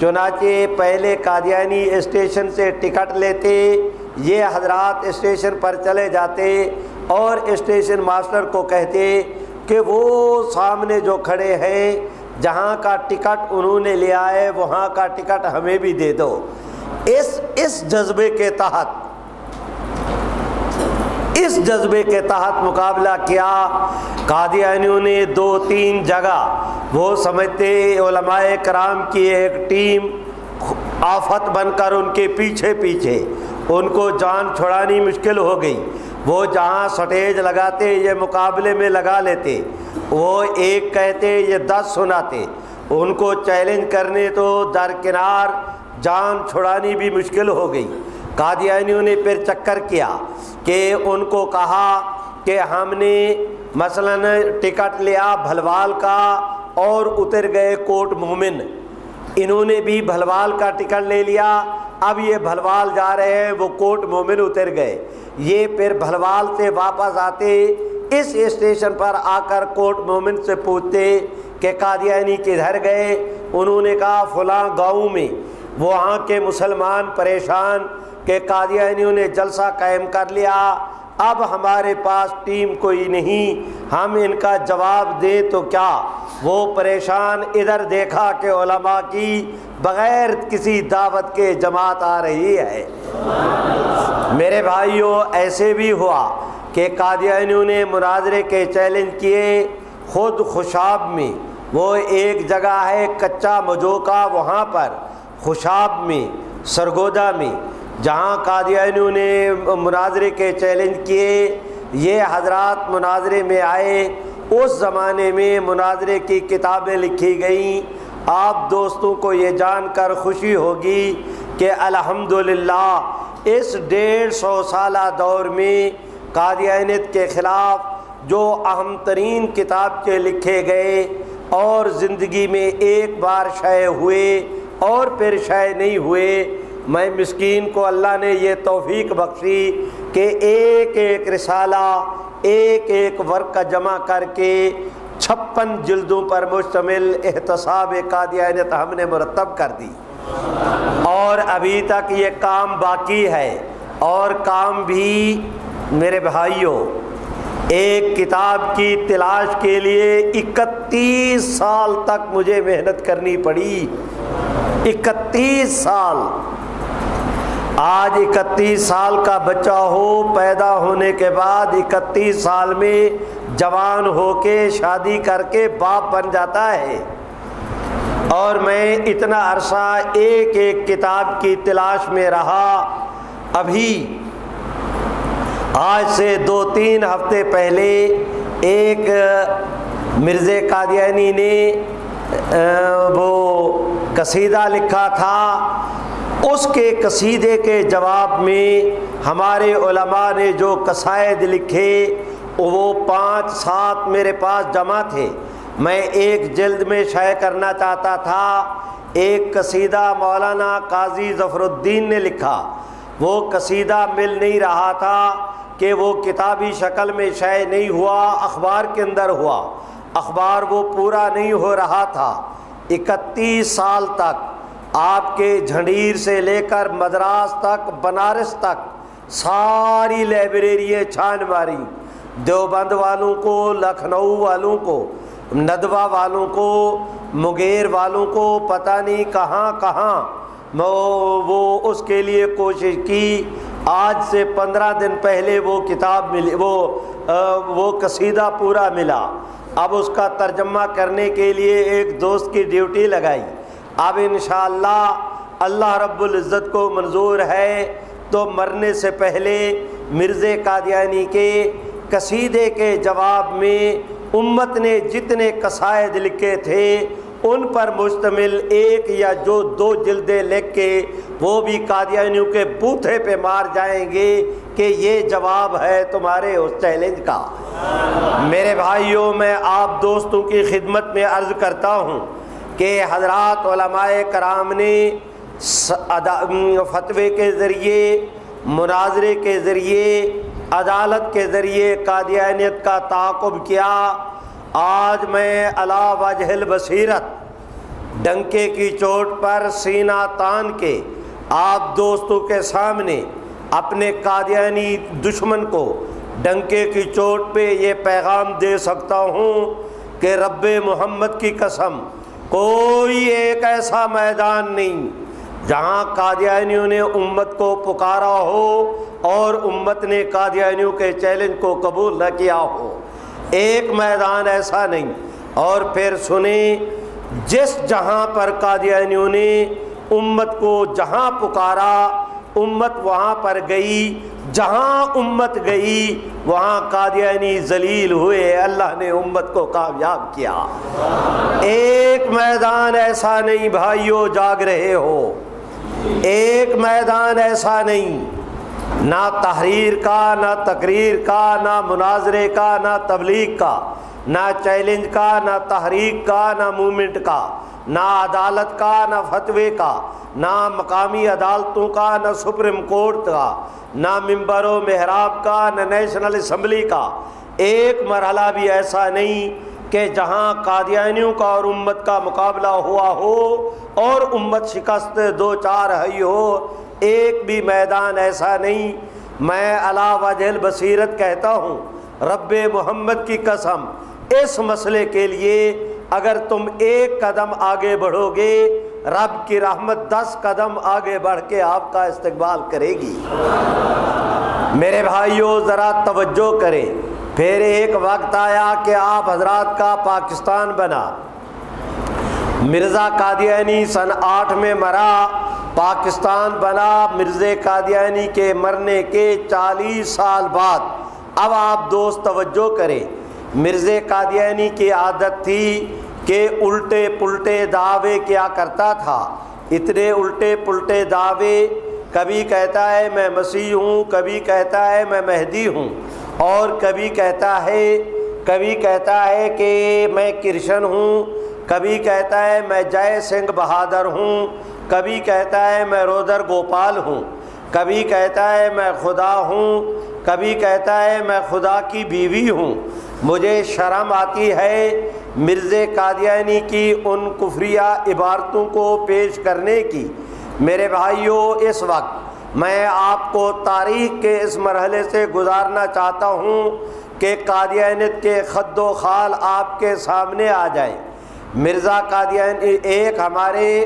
چنانچہ پہلے قادیانی اسٹیشن سے ٹکٹ لیتے، یہ حضرات اسٹیشن پر چلے جاتے۔ اور اسٹیشن ماسٹر کو کہتے کہ وہ سامنے جو کھڑے ہیں، جہاں کا ٹکٹ انہوں نے لیا ہے وہاں کا ٹکٹ ہمیں بھی دے دو۔ اس اس جذبے کے تحت، اس جذبے کے تحت مقابلہ کیا۔ قادیانیوں نے دو، تین جگہ وہ سمجھتے علماء کرام کی ایک ٹیم آفت بن کر ان کے پیچھے پیچھے، ان کو جان چھڑانی مشکل ہو گئی۔ وہ جہاں سٹیج لگاتے، یہ مقابلے میں لگا لیتے، وہ ایک کہتے، یہ دس سناتے۔ ان کو چیلنج کرنے تو درکنار جان چھڑانی بھی مشکل ہو گئی۔ قادیانیوں نے پھر چکر کیا کہ ان کو کہا کہ ہم نے مثلا ٹکٹ لیا بھلوال کا اور اتر گئے کوٹ مومن۔ انہوں نے بھی بھلوال کا ٹکٹ لے لیا۔ اب یہ بھلوال جا رہے ہیں، وہ کوٹ مومن اتر گئے۔ یہ پھر بھلوال سے واپس آتے، اس اسٹیشن پر آ کر کوٹ مومن سے پوچھتے کہ قادیانی کدھر گئے؟ انہوں نے کہا، فلاں گاؤں میں۔ وہاں کے مسلمان پریشان کہ قادیانیوں نے جلسہ قائم کر لیا۔ اب ہمارے پاس ٹیم کوئی نہیں، ہم ان کا جواب دیں تو کیا؟ وہ پریشان ادھر دیکھا کہ علماء کی بغیر کسی دعوت کے جماعت آ رہی ہے۔ میرے بھائیوں ایسے بھی ہوا کہ قادیانیوں نے مناظرے کے چیلنج کیے خود خوشاب میں۔ وہ ایک جگہ ہے کچا مجوکا، وہاں پر خوشاب میں، سرگودا میں۔ جہاں قادیانیوں نے مناظرے کے چیلنج کیے، یہ حضرات مناظرے میں آئے۔ اس زمانے میں مناظرے کی کتابیں لکھی گئیں۔ آپ دوستوں کو یہ جان کر خوشی ہوگی کہ الحمدللہ، اس ڈیڑھ سو سالہ دور میں قادیانیت کے خلاف جو اہم ترین کتاب کے لکھے گئے اور زندگی میں ایک بار شائع ہوئے اور پھر شائع نہیں ہوئے میں مسکین کو اللہ نے یہ توفیق بخشی کہ ایک ایک رسالہ، ایک ایک ورک کا جمع کر کے چھپن جلدوں پر مشتمل احتساب قادیانیت ہم نے مرتب کر دی۔ اور ابھی تک یہ کام باقی ہے۔ اور کام بھی میرے بھائیوں، ایک کتاب کی تلاش کے لیے اکتیس سال تک مجھے محنت کرنی پڑی۔ اکتیس سال۔ آج اکتیس سال کا بچہ ہو، پیدا ہونے کے بعد اکتیس سال میں جوان ہو کے شادی کر کے باپ بن جاتا ہے۔ اور میں اتنا عرصہ ایک ایک کتاب کی تلاش میں رہا۔ ابھی آج سے دو تین ہفتے پہلے ایک مرزے قادیانی نے وہ قصیدہ لکھا تھا۔ اس کے قصیدے کے جواب میں ہمارے علماء نے جو قصائد لکھے، وہ پانچ سات میرے پاس جمع تھے۔ میں ایک جلد میں شائع کرنا چاہتا تھا، ایک قصیدہ مولانا قاضی ظفر الدین نے لکھا۔ وہ قصیدہ مل نہیں رہا تھا کہ وہ کتابی شکل میں شائع نہیں ہوا، اخبار کے اندر ہوا۔ اخبار وہ پورا نہیں ہو رہا تھا۔ اکتیس سال تک آپ کے جھنڈیر سے لے کر مدراس تک، بنارس تک، ساری لائبریریاں چھان ماری۔ دیوبند والوں کو، لکھنؤ والوں کو، ندوہ والوں کو، مغیر والوں کو پتہ نہیں کہاں کہاں۔ وہ اس کے لیے کوشش کی۔ آج سے پندرہ دن پہلے وہ کتاب ملی، وہ وہ قصیدہ پورا ملا۔ اب اس کا ترجمہ کرنے کے لیے ایک دوست کی ڈیوٹی لگائی۔ اب انشاءاللہ اللہ رب العزت کو منظور ہے تو مرنے سے پہلے مرزے قادیانی کے قصیدے کے جواب میں امت نے جتنے قصائد لکھے تھے، ان پر مشتمل ایک یا جو دو جلدیں لکھ کے وہ بھی قادیانیوں کے بوتھے پہ مار جائیں گے کہ یہ جواب ہے تمہارے اس چیلنج کا۔ میرے بھائیوں، میں آپ دوستوں کی خدمت میں عرض کرتا ہوں کہ حضرات علماء کرام نے فتوے کے ذریعے، مناظرے کے ذریعے، عدالت کے ذریعے قادیانیت کا تعاقب کیا۔ آج میں علا وجہ البصیرت، ڈنکے کی چوٹ پر سینہ تان کے آپ دوستوں کے سامنے اپنے قادیانی دشمن کو ڈنکے کی چوٹ پہ یہ پیغام دے سکتا ہوں کہ رب محمد کی قسم کوئی ایک ایسا میدان نہیں جہاں قادیانیوں نے امت کو پکارا ہو اور امت نے قادیانیوں کے چیلنج کو قبول نہ کیا ہو۔ ایک میدان ایسا نہیں۔ اور پھر سنیں، جس جہاں پر قادیانیوں نے امت کو جہاں پکارا، امت وہاں پر گئی۔ جہاں امت گئی، وہاں قادیانی ذلیل ہوئے، اللہ نے امت کو کامیاب کیا۔ ایک میدان ایسا نہیں بھائیو، جاگ رہے ہو۔ ایک میدان ایسا نہیں۔ نہ تحریر کا، نہ تقریر کا، نہ مناظرے کا، نہ تبلیغ کا۔ نہ چیلنج کا، نہ تحریک کا، نہ مومنٹ کا، نہ عدالت کا، نہ فتوے کا، نہ مقامی عدالتوں کا، نہ سپریم کورٹ کا، نہ ممبر و محراب کا، نہ نیشنل اسمبلی کا۔ ایک مرحلہ بھی ایسا نہیں کہ جہاں قادیانیوں کا اور امت کا مقابلہ ہوا ہو اور امت شکست دو چار ہئی ہو، ایک بھی میدان ایسا نہیں۔ میں علا وجہ بصیرت کہتا ہوں، رب محمد کی قسم اس مسئلے کے لیے اگر تم ایک قدم آگے بڑھو گے رب کی رحمت دس قدم آگے بڑھ کے آپ کا استقبال کرے گی۔ میرے بھائیوں ذرا توجہ کریں۔ پھر ایک وقت آیا کہ آپ حضرات کا پاکستان بنا۔ مرزا قادیانی سن آٹھ میں مرا، پاکستان بنا۔ مرزا قادیانی کے مرنے کے چالیس سال بعد۔ اب آپ دوست توجہ کریں۔ مرزا قادیانی کی عادت تھی کہ الٹے پلٹے دعوے کیا کرتا تھا۔ اتنے الٹے پلٹے دعوے، کبھی کہتا ہے میں مسیح ہوں، کبھی کہتا ہے میں مہدی ہوں۔ اور کبھی کہتا ہے، کبھی کہتا ہے کہ میں کرشن ہوں۔ کبھی کہتا ہے میں جے سنگھ بہادر ہوں۔ کبھی کہتا ہے میں رودر گوپال ہوں۔ کبھی کہتا ہے میں خدا ہوں۔ کبھی کہتا ہے میں خدا کی بیوی ہوں۔ مجھے شرم آتی ہے مرزا قادیانی کی ان کفریہ عبارتوں کو پیش کرنے کی۔ میرے بھائیوں اس وقت میں آپ کو تاریخ کے اس مرحلے سے گزارنا چاہتا ہوں کہ قادیانت کے خد و خال آپ کے سامنے آ جائے مرزا قادیانی ایک ہمارے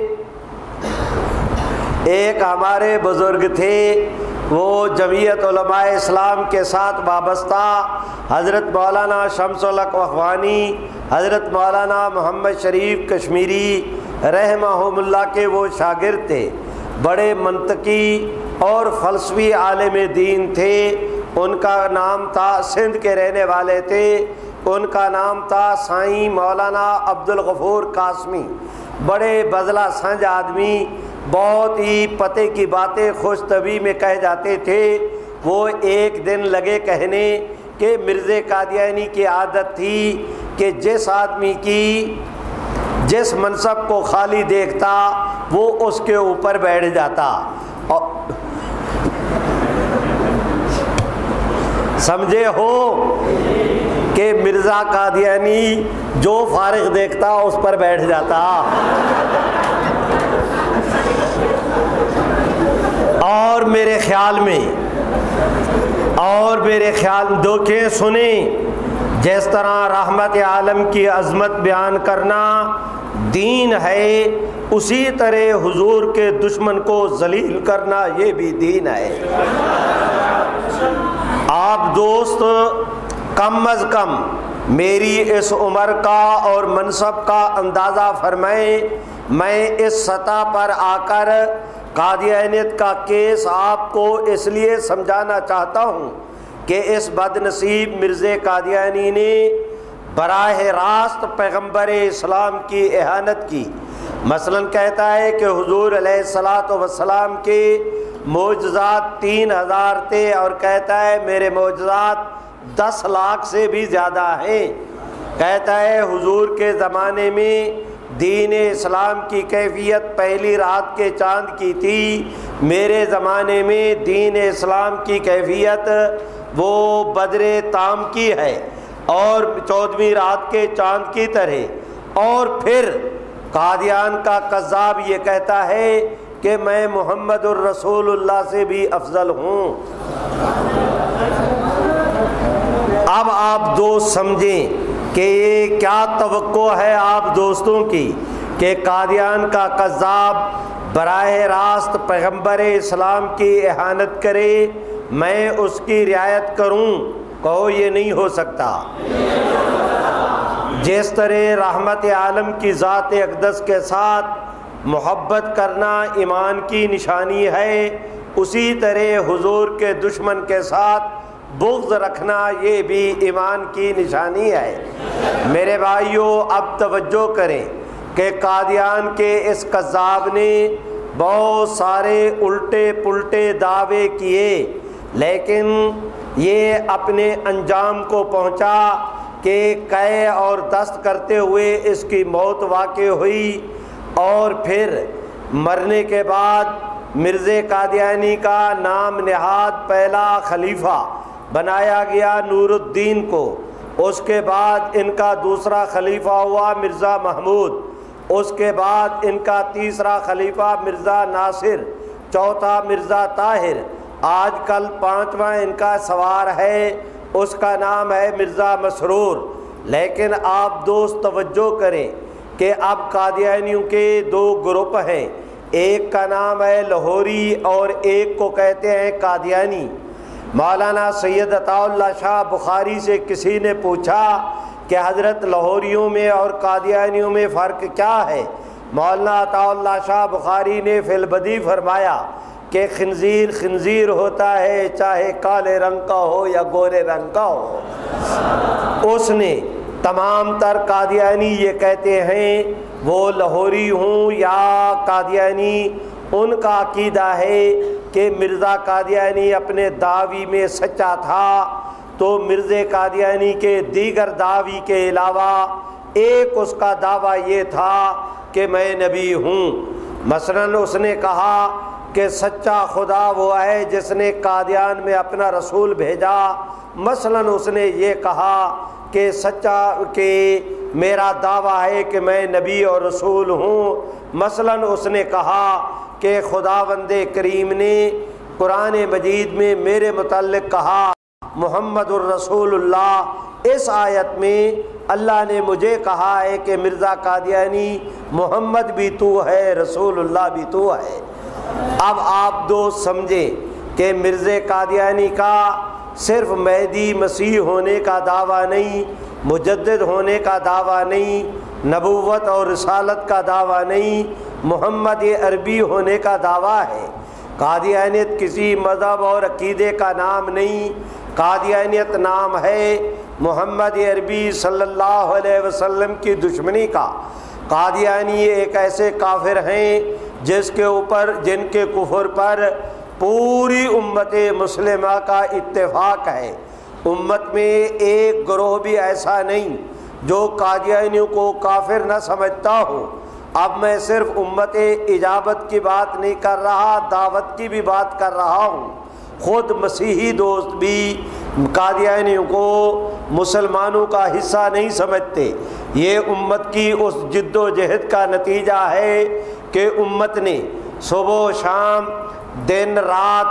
ایک ہمارے بزرگ تھے۔ وہ جمعیت علماء اسلام کے ساتھ وابستہ حضرت مولانا شمس الق حضرت مولانا محمد شریف کشمیری رحمہ اللہ کے وہ شاگرد تھے، بڑے منطقی اور فلسفی عالم دین تھے۔ ان کا نام تھا سندھ کے رہنے والے تھے۔ ان کا نام تھا سائیں مولانا عبدالغفور قاسمی۔ بڑے بزلہ سنج آدمی بہت ہی پتے کی باتیں خوش طبی میں کہہ جاتے تھے۔ وہ ایک دن لگے کہنے کہ مرزا قادیانی کی عادت تھی کہ جس آدمی کی جس منصب کو خالی دیکھتا وہ اس کے اوپر بیٹھ جاتا۔ سمجھے ہو کہ مرزا قادیانی جو فارغ دیکھتا اس پر بیٹھ جاتا۔ اور میرے خیال میں، اور میرے خیال دکھیں سنیں، جس طرح رحمت عالم کی عظمت بیان کرنا دین ہے، اسی طرح حضور کے دشمن کو ذلیل کرنا یہ بھی دین ہے۔ آپ دوست، کم از کم میری اس عمر کا اور منصب کا اندازہ فرمائیں، میں اس سطح پر آ کر قادیانیت کا کیس آپ کو اس لیے سمجھانا چاہتا ہوں کہ اس بد نصیب مرزا قادیانی نے براہ راست پیغمبر اسلام کی احانت کی۔ مثلا کہتا ہے کہ حضور علیہ السلاۃ وسلام کے معجزات تین ہزار تھے اور کہتا ہے میرے معجزات دس لاکھ سے بھی زیادہ ہیں۔ کہتا ہے حضور کے زمانے میں دین اسلام کی کیفیت پہلی رات کے چاند کی تھی، میرے زمانے میں دین اسلام کی کیفیت وہ بدر تام کی ہے اور چودھویں رات کے چاند کی طرح۔ اور پھر قادیان کا قذاب یہ کہتا ہے کہ میں محمد الرسول اللہ سے بھی افضل ہوں۔ اب آپ دوست سمجھیں۔ کہ یہ کیا توقع ہے آپ دوستوں کی کہ قادیان کا قذاب براہ راست پیغمبر اسلام کی احانت کرے، میں اس کی رعایت کروں، کہو یہ نہیں ہو سکتا۔ جس طرح رحمت عالم کی ذات اقدس کے ساتھ محبت کرنا ایمان کی نشانی ہے، اسی طرح حضور کے دشمن کے ساتھ بغض رکھنا یہ بھی ایمان کی نشانی ہے۔ میرے بھائیوں اب توجہ کریں کہ قادیان کے اس قذاب نے بہت سارے الٹے پلٹے دعوے کیے، لیکن یہ اپنے انجام کو پہنچا کہ قے اور دست کرتے ہوئے اس کی موت واقع ہوئی۔ اور پھر مرنے کے بعد مرزے قادیانی کا نام نہاد پہلا خلیفہ بنایا گیا نور الدین کو۔ اس کے بعد ان کا دوسرا خلیفہ ہوا مرزا محمود۔ اس کے بعد ان کا تیسرا خلیفہ مرزا ناصر۔ چوتھا مرزا طاہر۔ آج کل پانچواں ان کا سوار ہے۔ اس کا نام ہے مرزا مسرور۔ لیکن آپ دوست توجہ کریں کہ اب قادیانیوں کے دو گروپ ہیں۔ ایک کا نام ہے لاہوری اور ایک کو کہتے ہیں قادیانی۔ مولانا سید عطا اللہ شاہ بخاری سے کسی نے پوچھا کہ حضرت لاہوریوں میں اور قادیانیوں میں فرق کیا ہے؟ مولانا عطا اللہ شاہ بخاری نے فی البدی فرمایا کہ خنزیر خنزیر ہوتا ہے چاہے کالے رنگ کا ہو یا گورے رنگ کا ہو۔ اس نے تمام تر قادیانی یہ کہتے ہیں، وہ لاہوری ہوں یا قادیانی، ان کا عقیدہ ہے کہ مرزا قادیانی اپنے دعوی میں سچا تھا، تو مرزے قادیانی کے دیگر دعوی کے علاوہ ایک اس کا دعویٰ یہ تھا کہ میں نبی ہوں۔ مثلاً اس نے کہا کہ سچا خدا وہ ہے جس نے قادیان میں اپنا رسول بھیجا۔ مثلا اس نے یہ کہا کہ سچا کہ میرا دعویٰ ہے کہ میں نبی اور رسول ہوں۔ مثلا اس نے کہا کہ خدا وند کریم نے قرآن مجید میں میرے متعلق کہا، محمد الرسول اللہ. اس آیت میں اللہ نے مجھے کہا ہے کہ مرزا قادیانی، محمد بھی تو ہے، رسول اللہ بھی تو ہے. اب آپ دوست سمجھیں کہ مرز قادیانی کا صرف مہدی مسیح ہونے کا دعویٰ نہیں، مجدد ہونے کا دعویٰ نہیں نبوت اور رسالت کا دعویٰ نہیں، محمد عربی ہونے کا دعویٰ ہے۔ قادیانیت کسی مذہب اور عقیدے کا نام نہیں قادیانیت نام ہے محمد عربی صلی اللہ علیہ وسلم کی دشمنی کا۔ قادیانی ایک ایسے کافر ہیں جس کے اوپر، جن کے کفر پر پوری امت مسلمہ کا اتفاق ہے۔ امت میں ایک گروہ بھی ایسا نہیں جو قادیانیوں کو کافر نہ سمجھتا ہو اب میں صرف امت اجابت کی بات نہیں کر رہا، دعوت کی بھی بات کر رہا ہوں۔ خود مسیحی دوست بھی قادیانیوں کو مسلمانوں کا حصہ نہیں سمجھتے۔ یہ امت کی اس جد و جہد کا نتیجہ ہے کہ امت نے صبح و شام، دن رات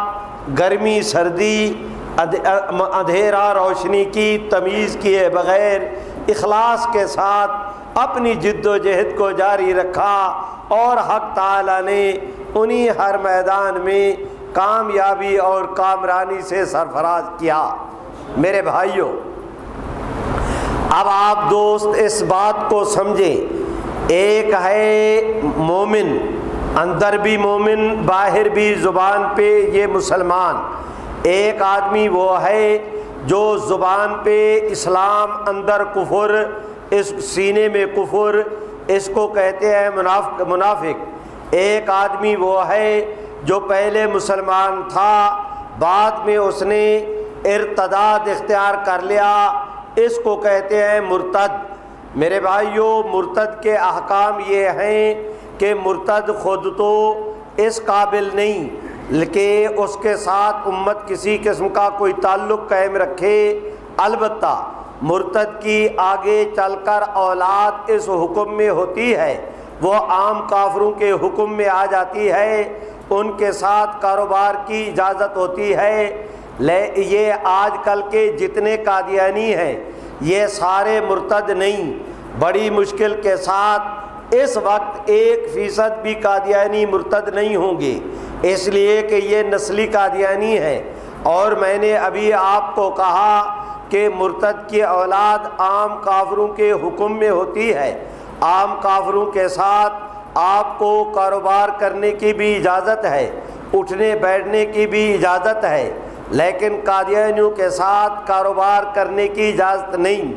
گرمی، سردی اندھیرا روشنی کی تمیز کیے بغیر اخلاص کے ساتھ اپنی جد و جہد کو جاری رکھا اور حق تعالی نے انہی ہر میدان میں کامیابی اور کامرانی سے سرفراز کیا۔ میرے بھائیوں اب آپ دوست اس بات کو سمجھیں۔ ایک ہے مومن، اندر بھی مومن، باہر بھی زبان پہ یہ مسلمان۔ ایک آدمی وہ ہے جو زبان پہ اسلام اندر کفر، اس سینے میں کفر، اس کو کہتے ہیں منافق۔ ایک آدمی وہ ہے جو پہلے مسلمان تھا، بعد میں اس نے ارتداد اختیار کر لیا۔ اس کو کہتے ہیں مرتد۔ میرے بھائیوں مرتد کے احکام یہ ہیں کہ مرتد خود تو اس قابل نہیں کہ اس کے ساتھ امت کسی قسم کا کوئی تعلق قائم رکھے، البتہ مرتد کی آگے چل کر اولاد اس حکم میں ہوتی ہے، وہ عام کافروں کے حکم میں آ جاتی ہے، ان کے ساتھ کاروبار کی اجازت ہوتی ہے۔ لے، یہ آج کل کے جتنے قادیانی ہیں، یہ سارے مرتد نہیں، بڑی مشکل کے ساتھ اس وقت ایک فیصد بھی قادیانی مرتد نہیں ہوں گے۔ اس لیے کہ یہ نسلی قادیانی ہے۔ اور میں نے ابھی آپ کو کہا کہ مرتد کی اولاد عام کافروں کے حکم میں ہوتی ہے۔ عام کافروں کے ساتھ آپ کو کاروبار کرنے کی بھی اجازت ہے۔ اٹھنے، بیٹھنے کی بھی اجازت ہے۔ لیکن قادیانیوں کے ساتھ کاروبار کرنے کی اجازت نہیں۔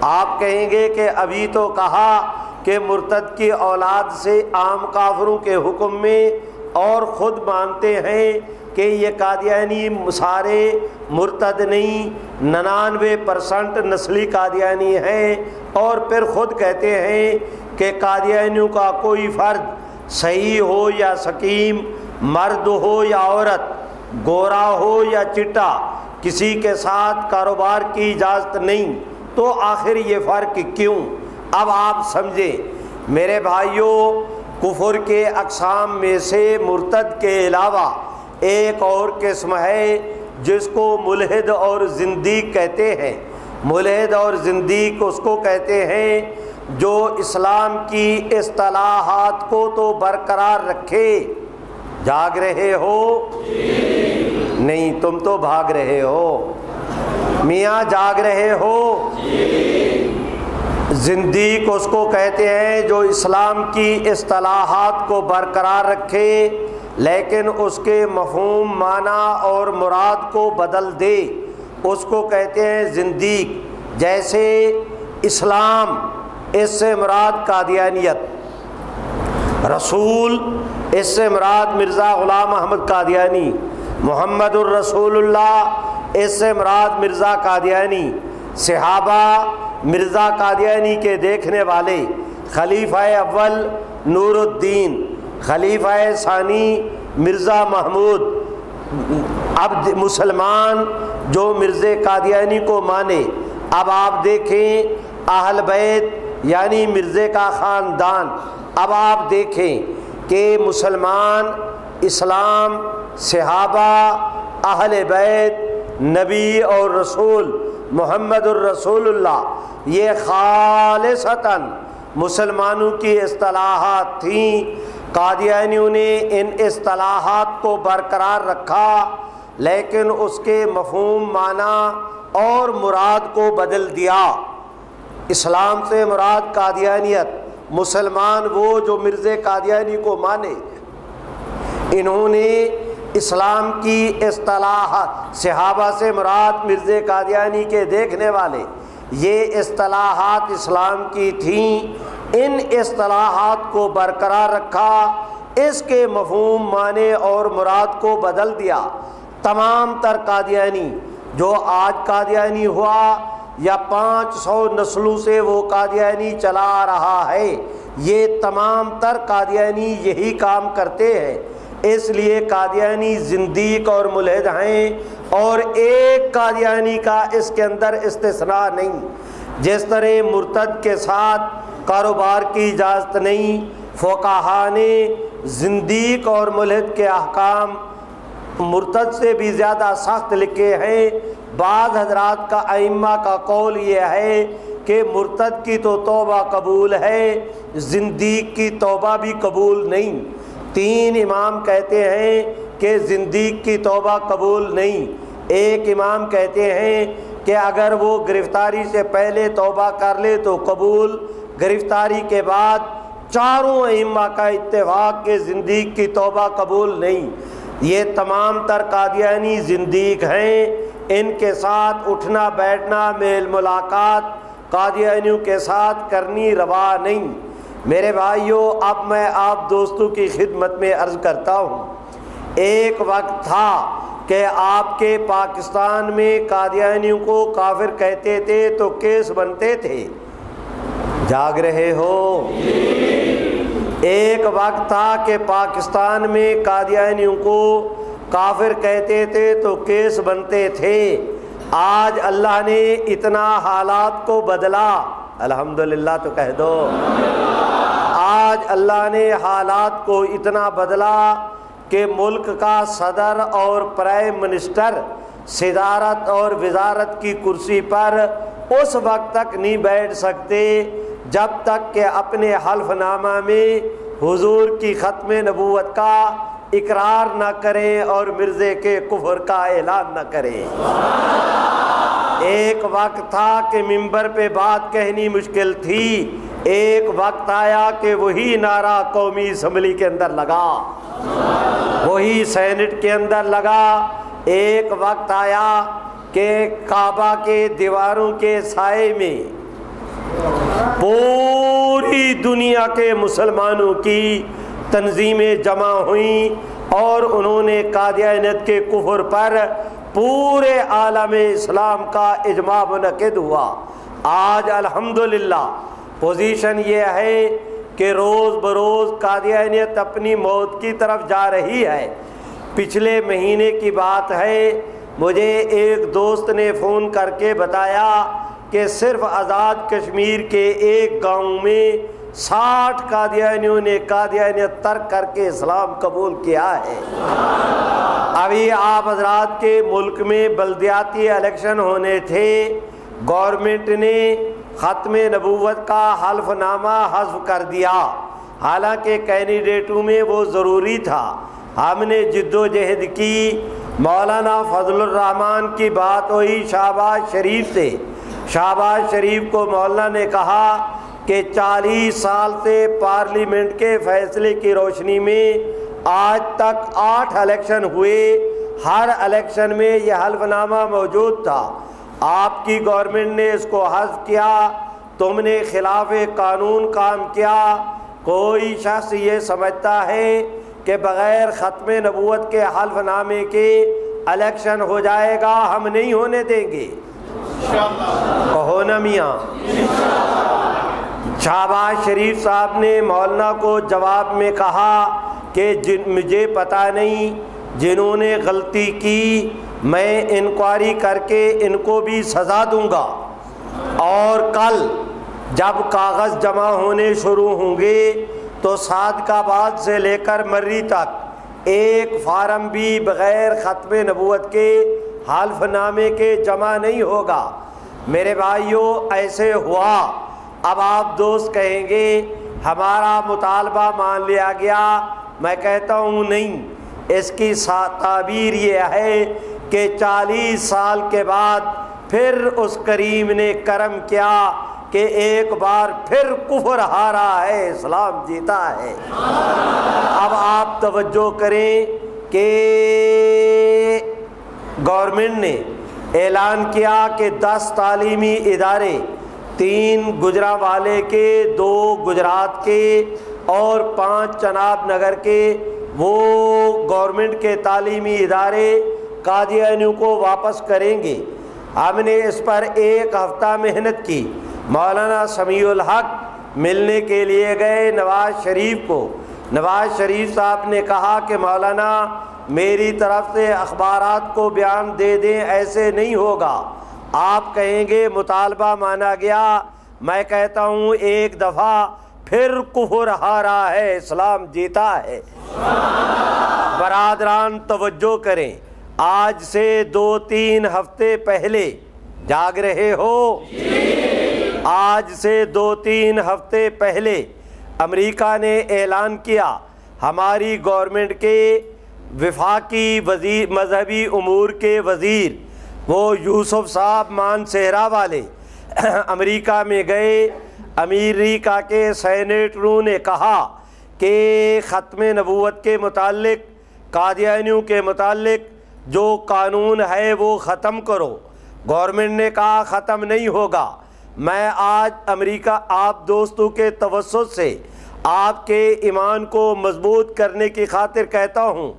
آپ کہیں گے کہ ابھی تو کہا کہ مرتد کی اولاد سے عام کافروں کے حکم میں اور خود مانتے ہیں کہ یہ قادیانی سارے مرتد نہیں، ننانوے پرسنٹ نسلی قادیانی ہیں اور پھر خود کہتے ہیں کہ قادیانیوں کا کوئی فرد صحیح ہو یا سکیم، مرد ہو یا عورت، گورا ہو یا چٹا، کسی کے ساتھ کاروبار کی اجازت نہیں۔ تو آخر یہ فرق کیوں؟ اب آپ سمجھیں، میرے بھائیوں، کفر کے اقسام میں سے مرتد کے علاوہ ایک اور قسم ہے جس کو ملحد اور زندیق کہتے ہیں۔ ملحد اور زندیق اس کو کہتے ہیں جو اسلام کی اصطلاحات کو تو برقرار رکھے۔ جاگ رہے ہو؟ نہیں، تم تو بھاگ رہے ہو۔ میاں، جاگ رہے ہو؟ زندیق اس کو کہتے ہیں جو اسلام کی اصطلاحات کو برقرار رکھے، لیکن اس کے مفہوم، معنی اور مراد کو بدل دے۔ اس کو کہتے ہیں زندیق، جیسے اسلام، اس سے مراد قادیانیت۔ رسول، اس سے مراد مرزا غلام محمد قادیانی۔ محمد الرسول اللہ، اس سے مراد مرزا قادیانی۔ صحابہ مرزا قادیانی کے دیکھنے والے خلیفہ اول نور الدین، خلیفہ ثانی مرزا محمود اب مسلمان جو مرز قادیانی کو مانے۔ اب آپ دیکھیں اہل بیت یعنی مرزے کا خاندان۔ اب آپ دیکھیں کہ مسلمان، اسلام، صحابہ، اہل بیت، نبی اور رسول، محمد الرسول اللہ۔ یہ خالصتاً مسلمانوں کی اصطلاحات تھیں۔ قادیانیوں نے ان اصطلاحات کو برقرار رکھا، لیکن اس کے مفہوم، معنی اور مراد کو بدل دیا۔ اسلام سے مراد قادیانیت، مسلمان وہ جو مرز قادیانی کو مانے۔ انہوں نے اسلام کی اصطلاحات، صحابہ سے مراد مرز قادیانی کے دیکھنے والے۔ یہ اصطلاحات اسلام کی تھیں، ان اصطلاحات کو برقرار رکھا، اس کے مفہوم، معنی اور مراد کو بدل دیا۔ تمام تر قادیانی، جو آج قادیانی ہوا یا پانچ سو نسلوں سے وہ قادیانی چلا رہا ہے، یہ تمام تر قادیانی یہی کام کرتے ہیں۔ اس لیے قادیانی زندیق اور ملحد ہیں۔ اور ایک قادیانی کا اس کے اندر استثناء نہیں۔ جس طرح مرتد کے ساتھ کاروبار کی اجازت نہیں فوکہ نے زندیق اور ملحد کے احکام مرتد سے بھی زیادہ سخت لکھے ہیں۔ بعض حضرات کا ائمہ کا قول یہ ہے کہ مرتد کی تو توبہ قبول ہے، زندیق کی توبہ بھی قبول نہیں۔ تین امام کہتے ہیں کہ زندگی کی توبہ قبول نہیں۔ ایک امام کہتے ہیں کہ اگر وہ گرفتاری سے پہلے توبہ کر لے تو قبول، گرفتاری کے بعد چاروں ائمہ کا اتفاق کہ زندگی کی توبہ قبول نہیں۔ یہ تمام تر قادیانی زندگی ہیں، ان کے ساتھ اٹھنا، بیٹھنا، میل ملاقات قادیانیوں کے ساتھ کرنی روا نہیں۔ میرے بھائیوں اب میں آپ دوستوں کی خدمت میں عرض کرتا ہوں۔ ایک وقت تھا کہ آپ کے پاکستان میں قادیانیوں کو کافر کہتے تھے تو کیس بنتے تھے۔ جاگ رہے ہو۔ ایک وقت تھا کہ پاکستان میں قادیانیوں کو کافر کہتے تھے تو کیس بنتے تھے۔ آج اللہ نے اتنا حالات کو بدلا۔ الحمدللہ تو کہہ دو۔ آج اللہ نے حالات کو اتنا بدلا۔ کہ ملک کا صدر اور پرائم منسٹر صدارت اور وزارت کی کرسی پر اس وقت تک نہیں بیٹھ سکتے جب تک کہ اپنے حلف نامہ میں حضور کی ختم نبوت کا اقرار نہ کریں اور مرزے کے کفر کا اعلان نہ کریں۔ ایک وقت تھا کہ ممبر پہ بات کہنی مشکل تھی۔ ایک وقت آیا کہ وہی نعرہ قومی اسمبلی کے اندر لگا۔ وہی سینٹ کے اندر لگا۔ ایک وقت آیا کہ کعبہ کے دیواروں کے سائے میں پوری دنیا کے مسلمانوں کی تنظیمیں جمع ہوئیں اور انہوں نے قادیانیت کے کفر پر پورے عالم اسلام کا اجماع منعقد ہوا۔ آج الحمدللہ پوزیشن یہ ہے کہ روز بروز قادیانیت اپنی موت کی طرف جا رہی ہے۔ پچھلے مہینے کی بات ہے، مجھے ایک دوست نے فون کر کے بتایا کہ صرف آزاد کشمیر کے ایک گاؤں میں ساٹھ قادیانیوں نے قادیانیت ترک کر کے اسلام قبول کیا ہے۔ ابھی آپ حضرات کے ملک میں بلدیاتی الیکشن ہونے تھے۔ گورنمنٹ نے ختم نبوت کا حلف نامہ حذف کر دیا۔ حالانکہ کینڈیڈیٹوں میں وہ ضروری تھا۔ ہم نے جد و جہد کی۔ مولانا فضل الرحمان کی بات ہوئی شہباز شریف سے۔ شہباز شریف کو مولانا نے کہا کہ چالیس سال سے پارلیمنٹ کے فیصلے کی روشنی میں آج تک آٹھ الیکشن ہوئے۔ ہر الیکشن میں یہ حلف نامہ موجود تھا۔ آپ کی گورنمنٹ نے اس کو حذف کیا تم نے خلاف قانون کام کیا۔ کوئی شخص یہ سمجھتا ہے کہ بغیر ختم نبوت کے حلف نامے کے الیکشن ہو جائے گا ہم نہیں ہونے دیں گے۔ کہو نا میاں۔ شہباز شریف صاحب نے مولانا کو جواب میں کہا کہ جن مجھے پتہ نہیں جنہوں نے غلطی کی۔ میں انکوائری کر کے ان کو بھی سزا دوں گا۔ اور کل جب کاغذ جمع ہونے شروع ہوں گے تو صادقہ سے لے کر مری تک ایک فارم بھی بغیر ختم نبوت کے حلف نامے کے جمع نہیں ہوگا۔ میرے بھائیوں ایسے ہوا۔ اب آپ دوست کہیں گے، ہمارا مطالبہ مان لیا گیا۔ میں کہتا ہوں نہیں، اس کی تعبیر یہ ہے کہ چالیس سال کے بعد پھر اس کریم نے کرم کیا کہ ایک بار پھر کفر ہارا ہے، اسلام جیتا ہے۔ اب آپ توجہ کریں کہ گورنمنٹ نے اعلان کیا کہ دس تعلیمی ادارے، تین گجرا والے کے، دو گجرات کے اور پانچ چناب نگر کے وہ گورنمنٹ کے تعلیمی ادارے قادیانیوں کو واپس کریں گے۔ ہم نے اس پر ایک ہفتہ محنت کی۔ مولانا سمیع الحق ملنے کے لیے گئے نواز شریف کو۔ نواز شریف صاحب نے کہا کہ مولانا، میری طرف سے اخبارات کو بیان دے دیں، ایسے نہیں ہوگا۔ آپ کہیں گے، مطالبہ مانا گیا۔ میں کہتا ہوں، ایک دفعہ پھر کفر ہارا ہے، اسلام جیتا ہے۔ برادران، توجہ کریں۔ آج سے دو تین ہفتے پہلے جاگ رہے ہو؟ آج سے دو تین ہفتے پہلے امریکہ نے اعلان کیا، ہماری گورنمنٹ کے وفاقی وزیر، مذہبی امور کے وزیر، وہ یوسف صاحب مان سہرا والے۔ امریکہ میں گئے، امریکہ کے سینیٹروں نے کہا کہ ختم نبوت کے متعلق، قادیانیوں کے متعلق جو قانون ہے وہ ختم کرو۔ گورنمنٹ نے کہا ختم نہیں ہوگا۔ میں آج امریکہ، آپ دوستوں کے توسط سے آپ کے ایمان کو مضبوط کرنے کی خاطر کہتا ہوں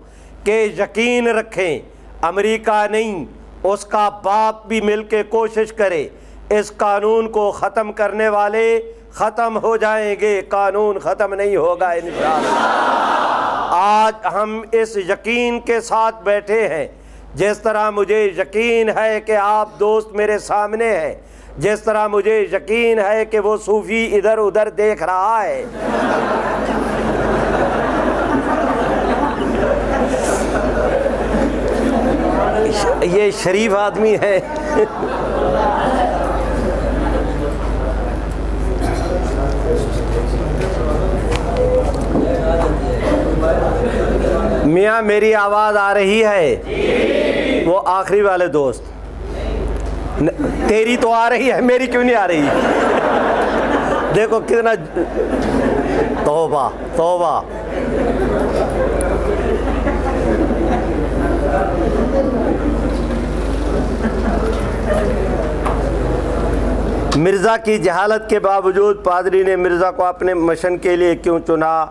کہ یقین رکھیں، امریکہ نہیں، اس کا باپ بھی مل کے کوشش کرے۔ اس قانون کو ختم کرنے والے ختم ہو جائیں گے۔ قانون ختم نہیں ہوگا انشاءاللہ آج ہم اس یقین کے ساتھ بیٹھے ہیں۔ جس طرح مجھے یقین ہے کہ آپ دوست میرے سامنے ہیں۔ جس طرح مجھے یقین ہے کہ وہ صوفی ادھر ادھر دیکھ رہا ہے۔ یہ شریف آدمی ہے۔ میاں میری آواز آ رہی ہے۔ وہ آخری والے دوست۔ تیری تو آ رہی ہے، میری کیوں نہیں آ رہی؟ دیکھو کتنا توبہ توبہ۔ مرزا کی جہالت کے باوجود پادری نے مرزا کو اپنے مشن کے لیے کیوں چنا؟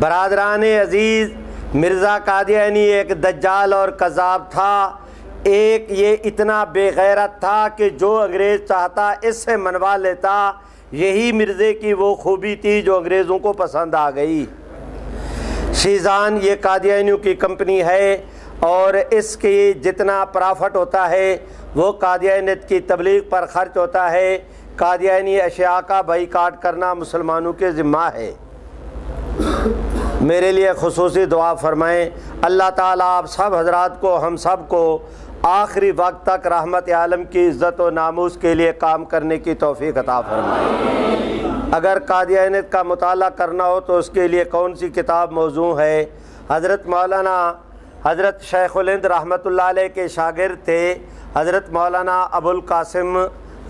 برادران عزیز مرزا قادیانی ایک دجال اور کذاب تھا۔ ایک یہ اتنا بے غیرت تھا کہ جو انگریز چاہتا اس سے منوا لیتا۔ یہی مرزے کی وہ خوبی تھی جو انگریزوں کو پسند آ گئی۔ شیزان یہ قادیانیوں کی کمپنی ہے اور اس کی جتنا پرافٹ ہوتا ہے، وہ قادیانیت کی تبلیغ پر خرچ ہوتا ہے۔ قادیانی اشیاء کا بائی کاٹ کرنا مسلمانوں کے ذمہ ہے۔ میرے لیے خصوصی دعا فرمائیں۔ اللہ تعالیٰ آپ سب حضرات کو، ہم سب کو آخری وقت تک رحمت عالم کی عزت و ناموس کے لیے کام کرنے کی توفیق عطا فرمائیں اگر قادیانیت کا مطالعہ کرنا ہو تو اس کے لیے کون سی کتاب موضوع ہے؟ حضرت مولانا، حضرت شیخ الند رحمۃ اللہ علیہ کے شاگرد تھے۔ حضرت مولانا ابو القاسم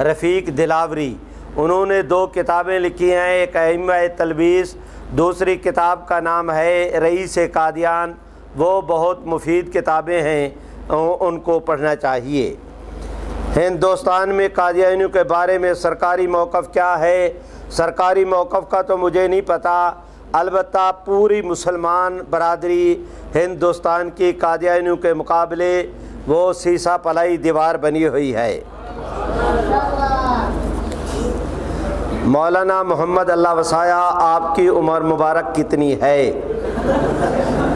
رفیق دلاوری۔ انہوں نے دو کتابیں لکھی ہیں، ایک ائمہ تلبیس دوسری کتاب کا نام ہے رئیس قادیان۔ وہ بہت مفید کتابیں ہیں، ان کو پڑھنا چاہیے۔ ہندوستان میں قادیانیوں کے بارے میں سرکاری موقف کیا ہے؟ سرکاری موقف کا تو مجھے نہیں پتہ البتہ پوری مسلمان برادری ہندوستان کی قادیانیوں کے مقابلے وہ سیسا پلائی دیوار بنی ہوئی ہے۔ مولانا محمد اللہ وسایا آپ کی عمر مبارک کتنی ہے؟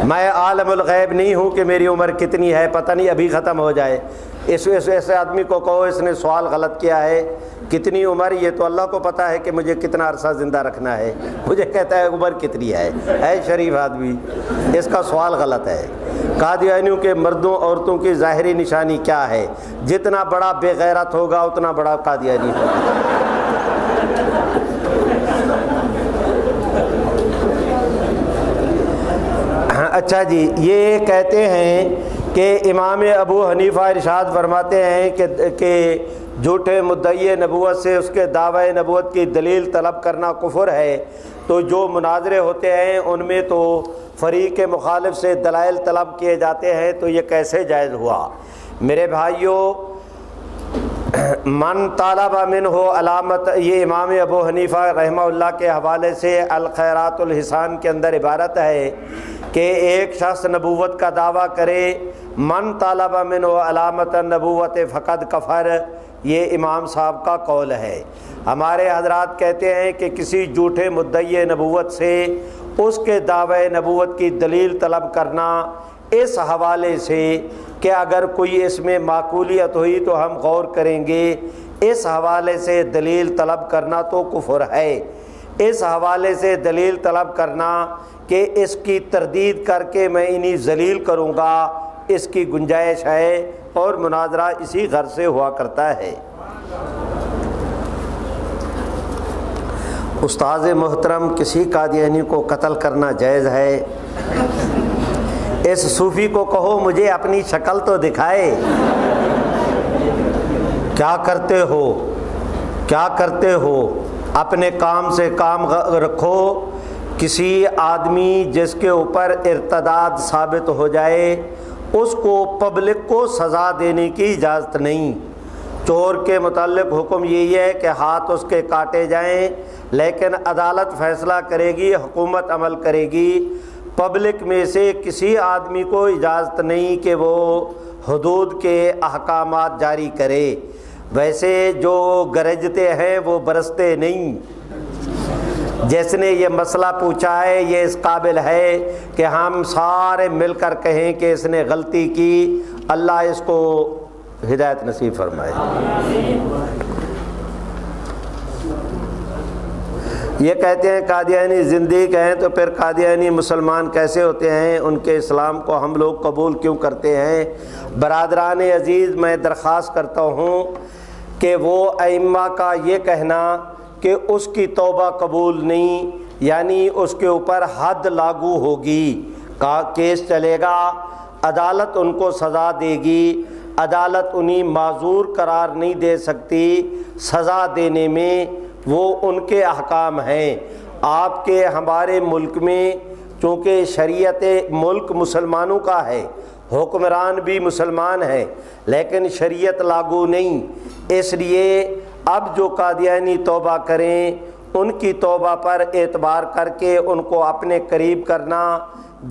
میں عالم الغیب نہیں ہوں کہ میری عمر کتنی ہے، پتہ نہیں ابھی ختم ہو جائے۔ اس ایسے آدمی کو کہو، اس نے سوال غلط کیا ہے۔ کتنی عمر؟ یہ تو اللہ کو پتہ ہے کہ مجھے کتنا عرصہ زندہ رکھنا ہے۔ مجھے کہتا ہے عمر کتنی ہے۔ ہے شریف آدمی، اس کا سوال غلط ہے۔ قادیانیوں کے مردوں، عورتوں کی ظاہری نشانی کیا ہے؟ جتنا بڑا بے غیرت ہوگا، اتنا بڑا قادیانی ہوگا۔ اچھا جی یہ کہتے ہیں کہ امام ابو حنیفہ ارشاد فرماتے ہیں کہ کہ جھوٹے مدعی نبوت سے اس کے دعوی نبوت کی دلیل طلب کرنا کفر ہے۔ تو جو مناظرے ہوتے ہیں، ان میں تو فریق مخالف سے دلائل طلب کیے جاتے ہیں، تو یہ کیسے جائز ہوا؟ میرے بھائیوں من طالب من ہو علامت، یہ امام ابو حنیفہ رحمہ اللہ کے حوالے سے الخیرات الحسان کے اندر عبارت ہے کہ ایک شخص نبوت کا دعویٰ کرے، من طالب من و علامت نبوت فقد کفر، یہ امام صاحب کا قول ہے۔ ہمارے حضرات کہتے ہیں کہ کسی جھوٹے مدعی نبوت سے اس کے دعوی نبوت کی دلیل طلب کرنا اس حوالے سے کہ اگر کوئی اس میں معقولیت ہوئی تو ہم غور کریں گے۔ اس حوالے سے دلیل طلب کرنا تو کفر ہے۔ اس حوالے سے دلیل طلب کرنا کہ اس کی تردید کر کے میں انہیں ذلیل کروں گا، اس کی گنجائش ہے اور مناظرہ اسی گھر سے ہوا کرتا ہے۔ استاذ محترم، کسی قادیانی کو قتل کرنا جائز ہے؟ اس صوفی کو کہو، مجھے اپنی شکل تو دکھائے۔ کیا کرتے ہو؟ کیا کرتے ہو؟ اپنے کام سے کام رکھو۔ کسی آدمی جس کے اوپر ارتداد ثابت ہو جائے، اس کو پبلک کو سزا دینے کی اجازت نہیں۔ چور کے متعلق حکم یہی ہے کہ ہاتھ اس کے کاٹے جائیں، لیکن عدالت فیصلہ کرے گی، حکومت عمل کرے گی۔ پبلک میں سے کسی آدمی کو اجازت نہیں کہ وہ حدود کے احکامات جاری کرے۔ ویسے جو گرجتے ہیں وہ برستے نہیں۔ جس نے یہ مسئلہ پوچھا ہے، یہ اس قابل ہے کہ ہم سارے مل کر کہیں کہ اس نے غلطی کی۔ اللہ اس کو ہدایت نصیب فرمائے۔ یہ کہتے ہیں قادیانی زندگی کہیں تو پھر قادیانی مسلمان کیسے ہوتے ہیں؟ ان کے اسلام کو ہم لوگ قبول کیوں کرتے ہیں؟ برادران عزیز، میں درخواست کرتا ہوں کہ وہ ائمہ کا یہ کہنا کہ اس کی توبہ قبول نہیں یعنی اس کے اوپر حد لاگو ہوگی۔ کا کیس چلے گا، عدالت ان کو سزا دے گی۔ عدالت انہیں معذور قرار نہیں دے سکتی سزا دینے میں۔ وہ ان کے احکام ہیں۔ آپ کے ہمارے ملک میں چونکہ شریعت ملک مسلمانوں کا ہے، حکمران بھی مسلمان ہے لیکن شریعت لاگو نہیں۔ اس لیے اب جو قادیانی توبہ کریں، ان کی توبہ پر اعتبار کر کے ان کو اپنے قریب کرنا۔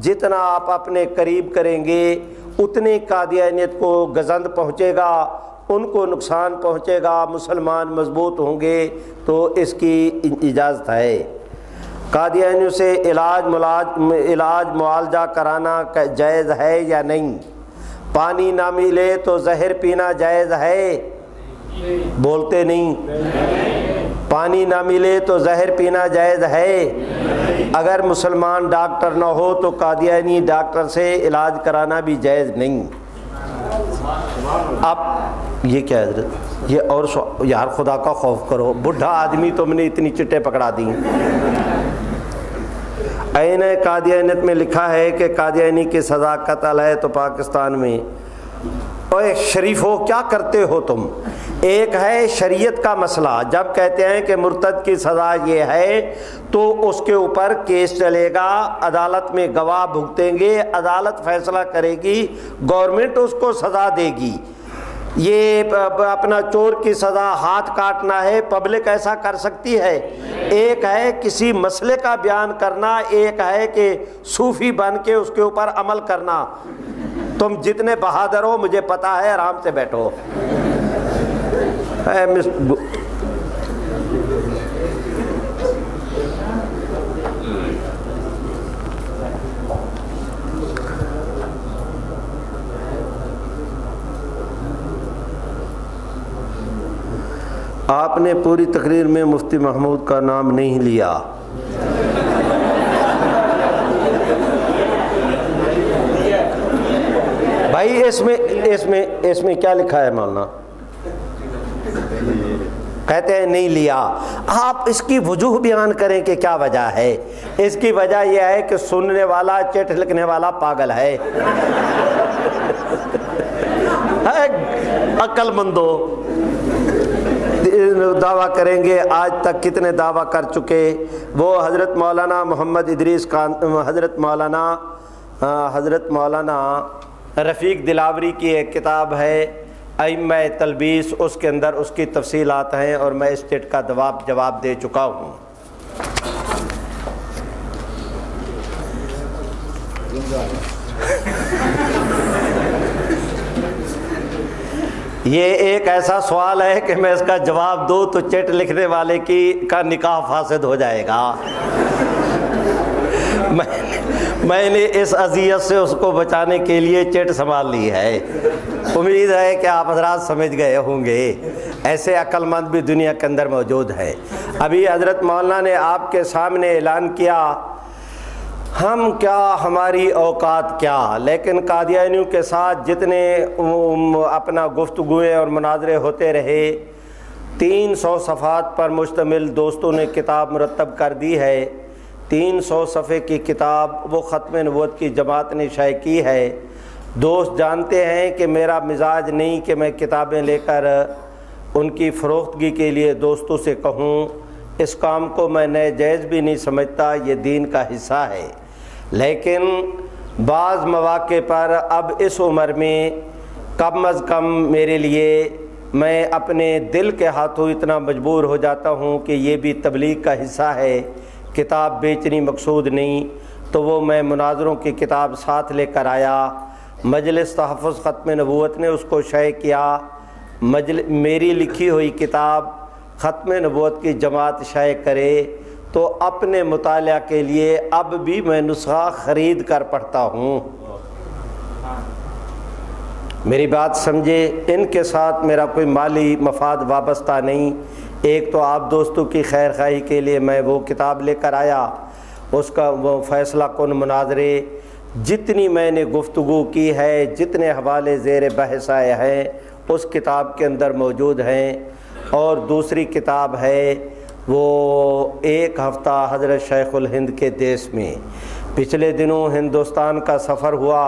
جتنا آپ اپنے قریب کریں گے، اتنی قادیانیت کو گزند پہنچے گا۔ ان کو نقصان پہنچے گا، مسلمان مضبوط ہوں گے تو اس کی اجازت ہے۔ قادیانیوں سے علاج ملاج، علاج معالجہ کرانا جائز ہے یا نہیں؟ پانی نہ ملے تو زہر پینا جائز ہے؟ بولتے نہیں۔ پانی نہ ملے تو زہر پینا جائز ہے؟ اگر مسلمان ڈاکٹر نہ ہو تو قادیانی ڈاکٹر سے علاج کرانا بھی جائز نہیں۔ اب یہ کیا حضرت؟ یہ اور یار خدا کا خوف کرو، بڈھا آدمی تم نے اتنی چٹے پکڑا دی عین قادیانیت میں لکھا ہے کہ قادیانی کی سزا قتل ہے تو پاکستان میں۔ اوے شریف ہو، کیا کرتے ہو تم؟ ایک ہے شریعت کا مسئلہ، جب کہتے ہیں کہ مرتد کی سزا یہ ہے تو اس کے اوپر کیس چلے گا، عدالت میں گواہ بھگتیں گے، عدالت فیصلہ کرے گی، گورنمنٹ اس کو سزا دے گی۔ یہ اپنا چور کی سزا ہاتھ کاٹنا ہے پبلک ایسا کر سکتی ہے۔ ایک ہے کسی مسئلے کا بیان کرنا، ایک ہے کہ صوفی بن کے اس کے اوپر عمل کرنا۔ تم جتنے بہادر ہو، مجھے پتا ہے، آرام سے بیٹھو۔ آپ نے پوری تقریر میں مفتی محمود کا نام نہیں لیا۔ بھائی، اس میں اس میں اس میں کیا لکھا ہے مولانا؟ کہتے ہیں نہیں لیا۔ آپ اس کی وجوہ بیان کریں کہ کیا وجہ ہے؟ اس کی وجہ یہ ہے کہ سننے والا، چٹ لکھنے والا پاگل ہے۔ عقل مندو۔ دعویٰ کریں گے۔ آج تک کتنے دعویٰ کر چکے؟ وہ حضرت مولانا محمد ادریس کان حضرت مولانا حضرت مولانا رفیق دلاوری کی ایک کتاب ہے، ائمہ تلبیس۔ اس کے اندر اس کی تفصیلات ہیں اور میں اس چٹ کا جواب جواب دے چکا ہوں۔ یہ ایک ایسا سوال ہے کہ میں اس کا جواب دوں تو چٹ لکھنے والے کی کا نکاح فاسد ہو جائے گا۔ میں نے اس اذیت سے اس کو بچانے کے لیے چٹ سنبھال لی ہے۔ امید ہے کہ آپ حضرات سمجھ گئے ہوں گے۔ ایسے عقل مند بھی دنیا کے اندر موجود ہے ابھی حضرت مولانا نے آپ کے سامنے اعلان کیا ہم کیا ہماری اوقات کیا؟ لیکن قادیانیوں کے ساتھ جتنے اپنا گفتگویں اور مناظرے ہوتے رہے، تین سو صفحات پر مشتمل دوستوں نے کتاب مرتب کر دی ہے۔ تین سو صفحے کی کتاب، وہ ختم نبوت کی جماعت نے شائع کی ہے۔ دوست جانتے ہیں کہ میرا مزاج نہیں کہ میں کتابیں لے کر ان کی فروختگی کے لیے دوستوں سے کہوں۔ اس کام کو میں نئے جائز بھی نہیں سمجھتا، یہ دین کا حصہ ہے۔ لیکن بعض مواقع پر اب اس عمر میں کم از کم میرے لیے میں اپنے دل کے ہاتھوں اتنا مجبور ہو جاتا ہوں کہ یہ بھی تبلیغ کا حصہ ہے، کتاب بیچنی مقصود نہیں، تو وہ میں مناظروں کی کتاب ساتھ لے کر آیا۔ مجلس تحفظ ختم نبوت نے اس کو شائع کیا۔ مجل، میری لکھی ہوئی کتاب ختم نبوت کی جماعت شائع کرے۔ تو اپنے مطالعہ کے لیے اب بھی میں نسخہ خرید کر پڑھتا ہوں۔ میری بات سمجھے، ان کے ساتھ میرا کوئی مالی مفاد وابستہ نہیں۔ ایک تو آپ دوستوں کی خیر خواہی کے لیے میں وہ کتاب لے کر آیا۔ اس کا وہ فیصلہ کن مناظرے۔ جتنی میں نے گفتگو کی ہے، جتنے حوالے زیر بحث آئے ہیں، اس کتاب کے اندر موجود ہیں۔ اور دوسری کتاب ہے وہ ایک ہفتہ حضرت شیخ الہند کے دیس میں پچھلے دنوں ہندوستان کا سفر ہوا۔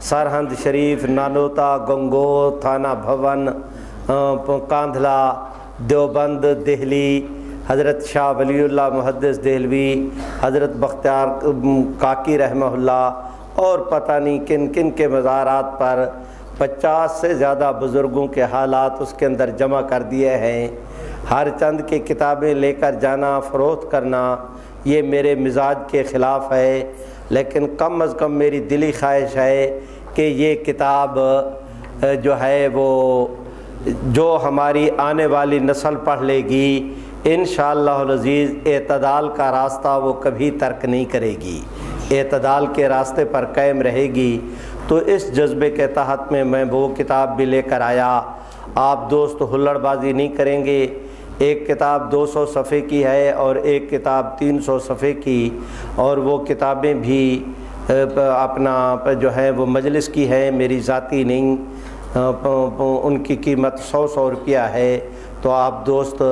سرہند شریف، نانوتا گنگو تھانہ بھون کاندھلا، دیوبند، دہلی، حضرت شاہ ولی اللہ محدث دہلوی، حضرت بختیار کاکی رحمہ اللہ اور پتہ نہیں کن کن کے مزارات پر پچاس سے زیادہ بزرگوں کے حالات اس کے اندر جمع کر دیے ہیں۔ ہر چند کی کتابیں لے کر جانا، فروخت کرنا، یہ میرے مزاج کے خلاف ہے۔ لیکن کم از کم میری دلی خواہش ہے کہ یہ کتاب جو ہے وہ، جو ہماری آنے والی نسل پڑھ لے گی، انشاءاللہ العزیز اعتدال کا راستہ وہ کبھی ترک نہیں کرے گی۔ اعتدال کے راستے پر قائم رہے گی۔ تو اس جذبے کے تحت میں میں وہ کتاب بھی لے کر آیا۔ آپ دوست ہلڑ بازی نہیں کریں گے۔ ایک کتاب دو سو صفحے کی ہے اور ایک کتاب تین سو صفحے کی اور وہ کتابیں بھی اپنا جو ہے وہ مجلس کی ہے، میری ذاتی نہیں ان کی قیمت سو سو روپیہ ہے۔ تو آپ دوست،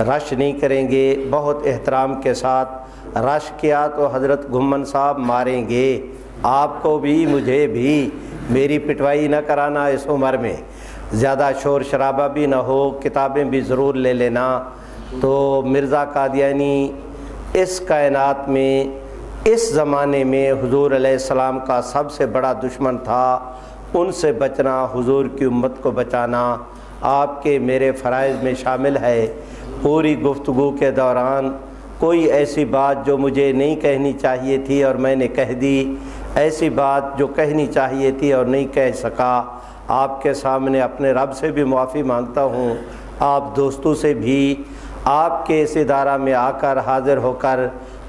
رش نہیں کریں گے، بہت احترام کے ساتھ رش کیا تو حضرت گھمن صاحب ماریں گے۔ آپ کو بھی، مجھے بھی، میری پٹوائی نہ کرانا اس عمر میں۔ زیادہ شور شرابہ بھی نہ ہو، کتابیں بھی ضرور لے لینا۔ تو مرزا قادیانی اس کائنات میں، اس زمانے میں حضور علیہ السلام کا سب سے بڑا دشمن تھا۔ ان سے بچنا، حضور کی امت کو بچانا آپ کے میرے فرائض میں شامل ہے۔ پوری گفتگو کے دوران کوئی ایسی بات جو مجھے نہیں کہنی چاہیے تھی اور میں نے کہہ دی، ایسی بات جو کہنی چاہیے تھی اور نہیں کہہ سکا۔ آپ کے سامنے اپنے رب سے بھی معافی مانگتا ہوں۔ آپ دوستوں سے بھی آپ کے اس ادارہ میں آ کر حاضر ہو کر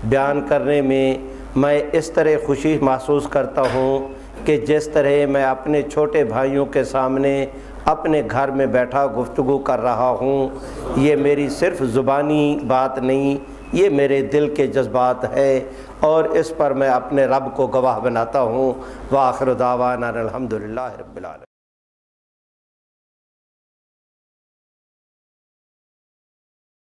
بیان کرنے میں میں اس طرح خوشی محسوس کرتا ہوں کہ جس طرح میں اپنے چھوٹے بھائیوں کے سامنے اپنے گھر میں بیٹھا گفتگو کر رہا ہوں۔ یہ میری صرف زبانی بات نہیں، یہ میرے دل کے جذبات ہے اور اس پر میں اپنے رب کو گواہ بناتا ہوں۔ وآخر دعوانا الحمدللہ رب العالمين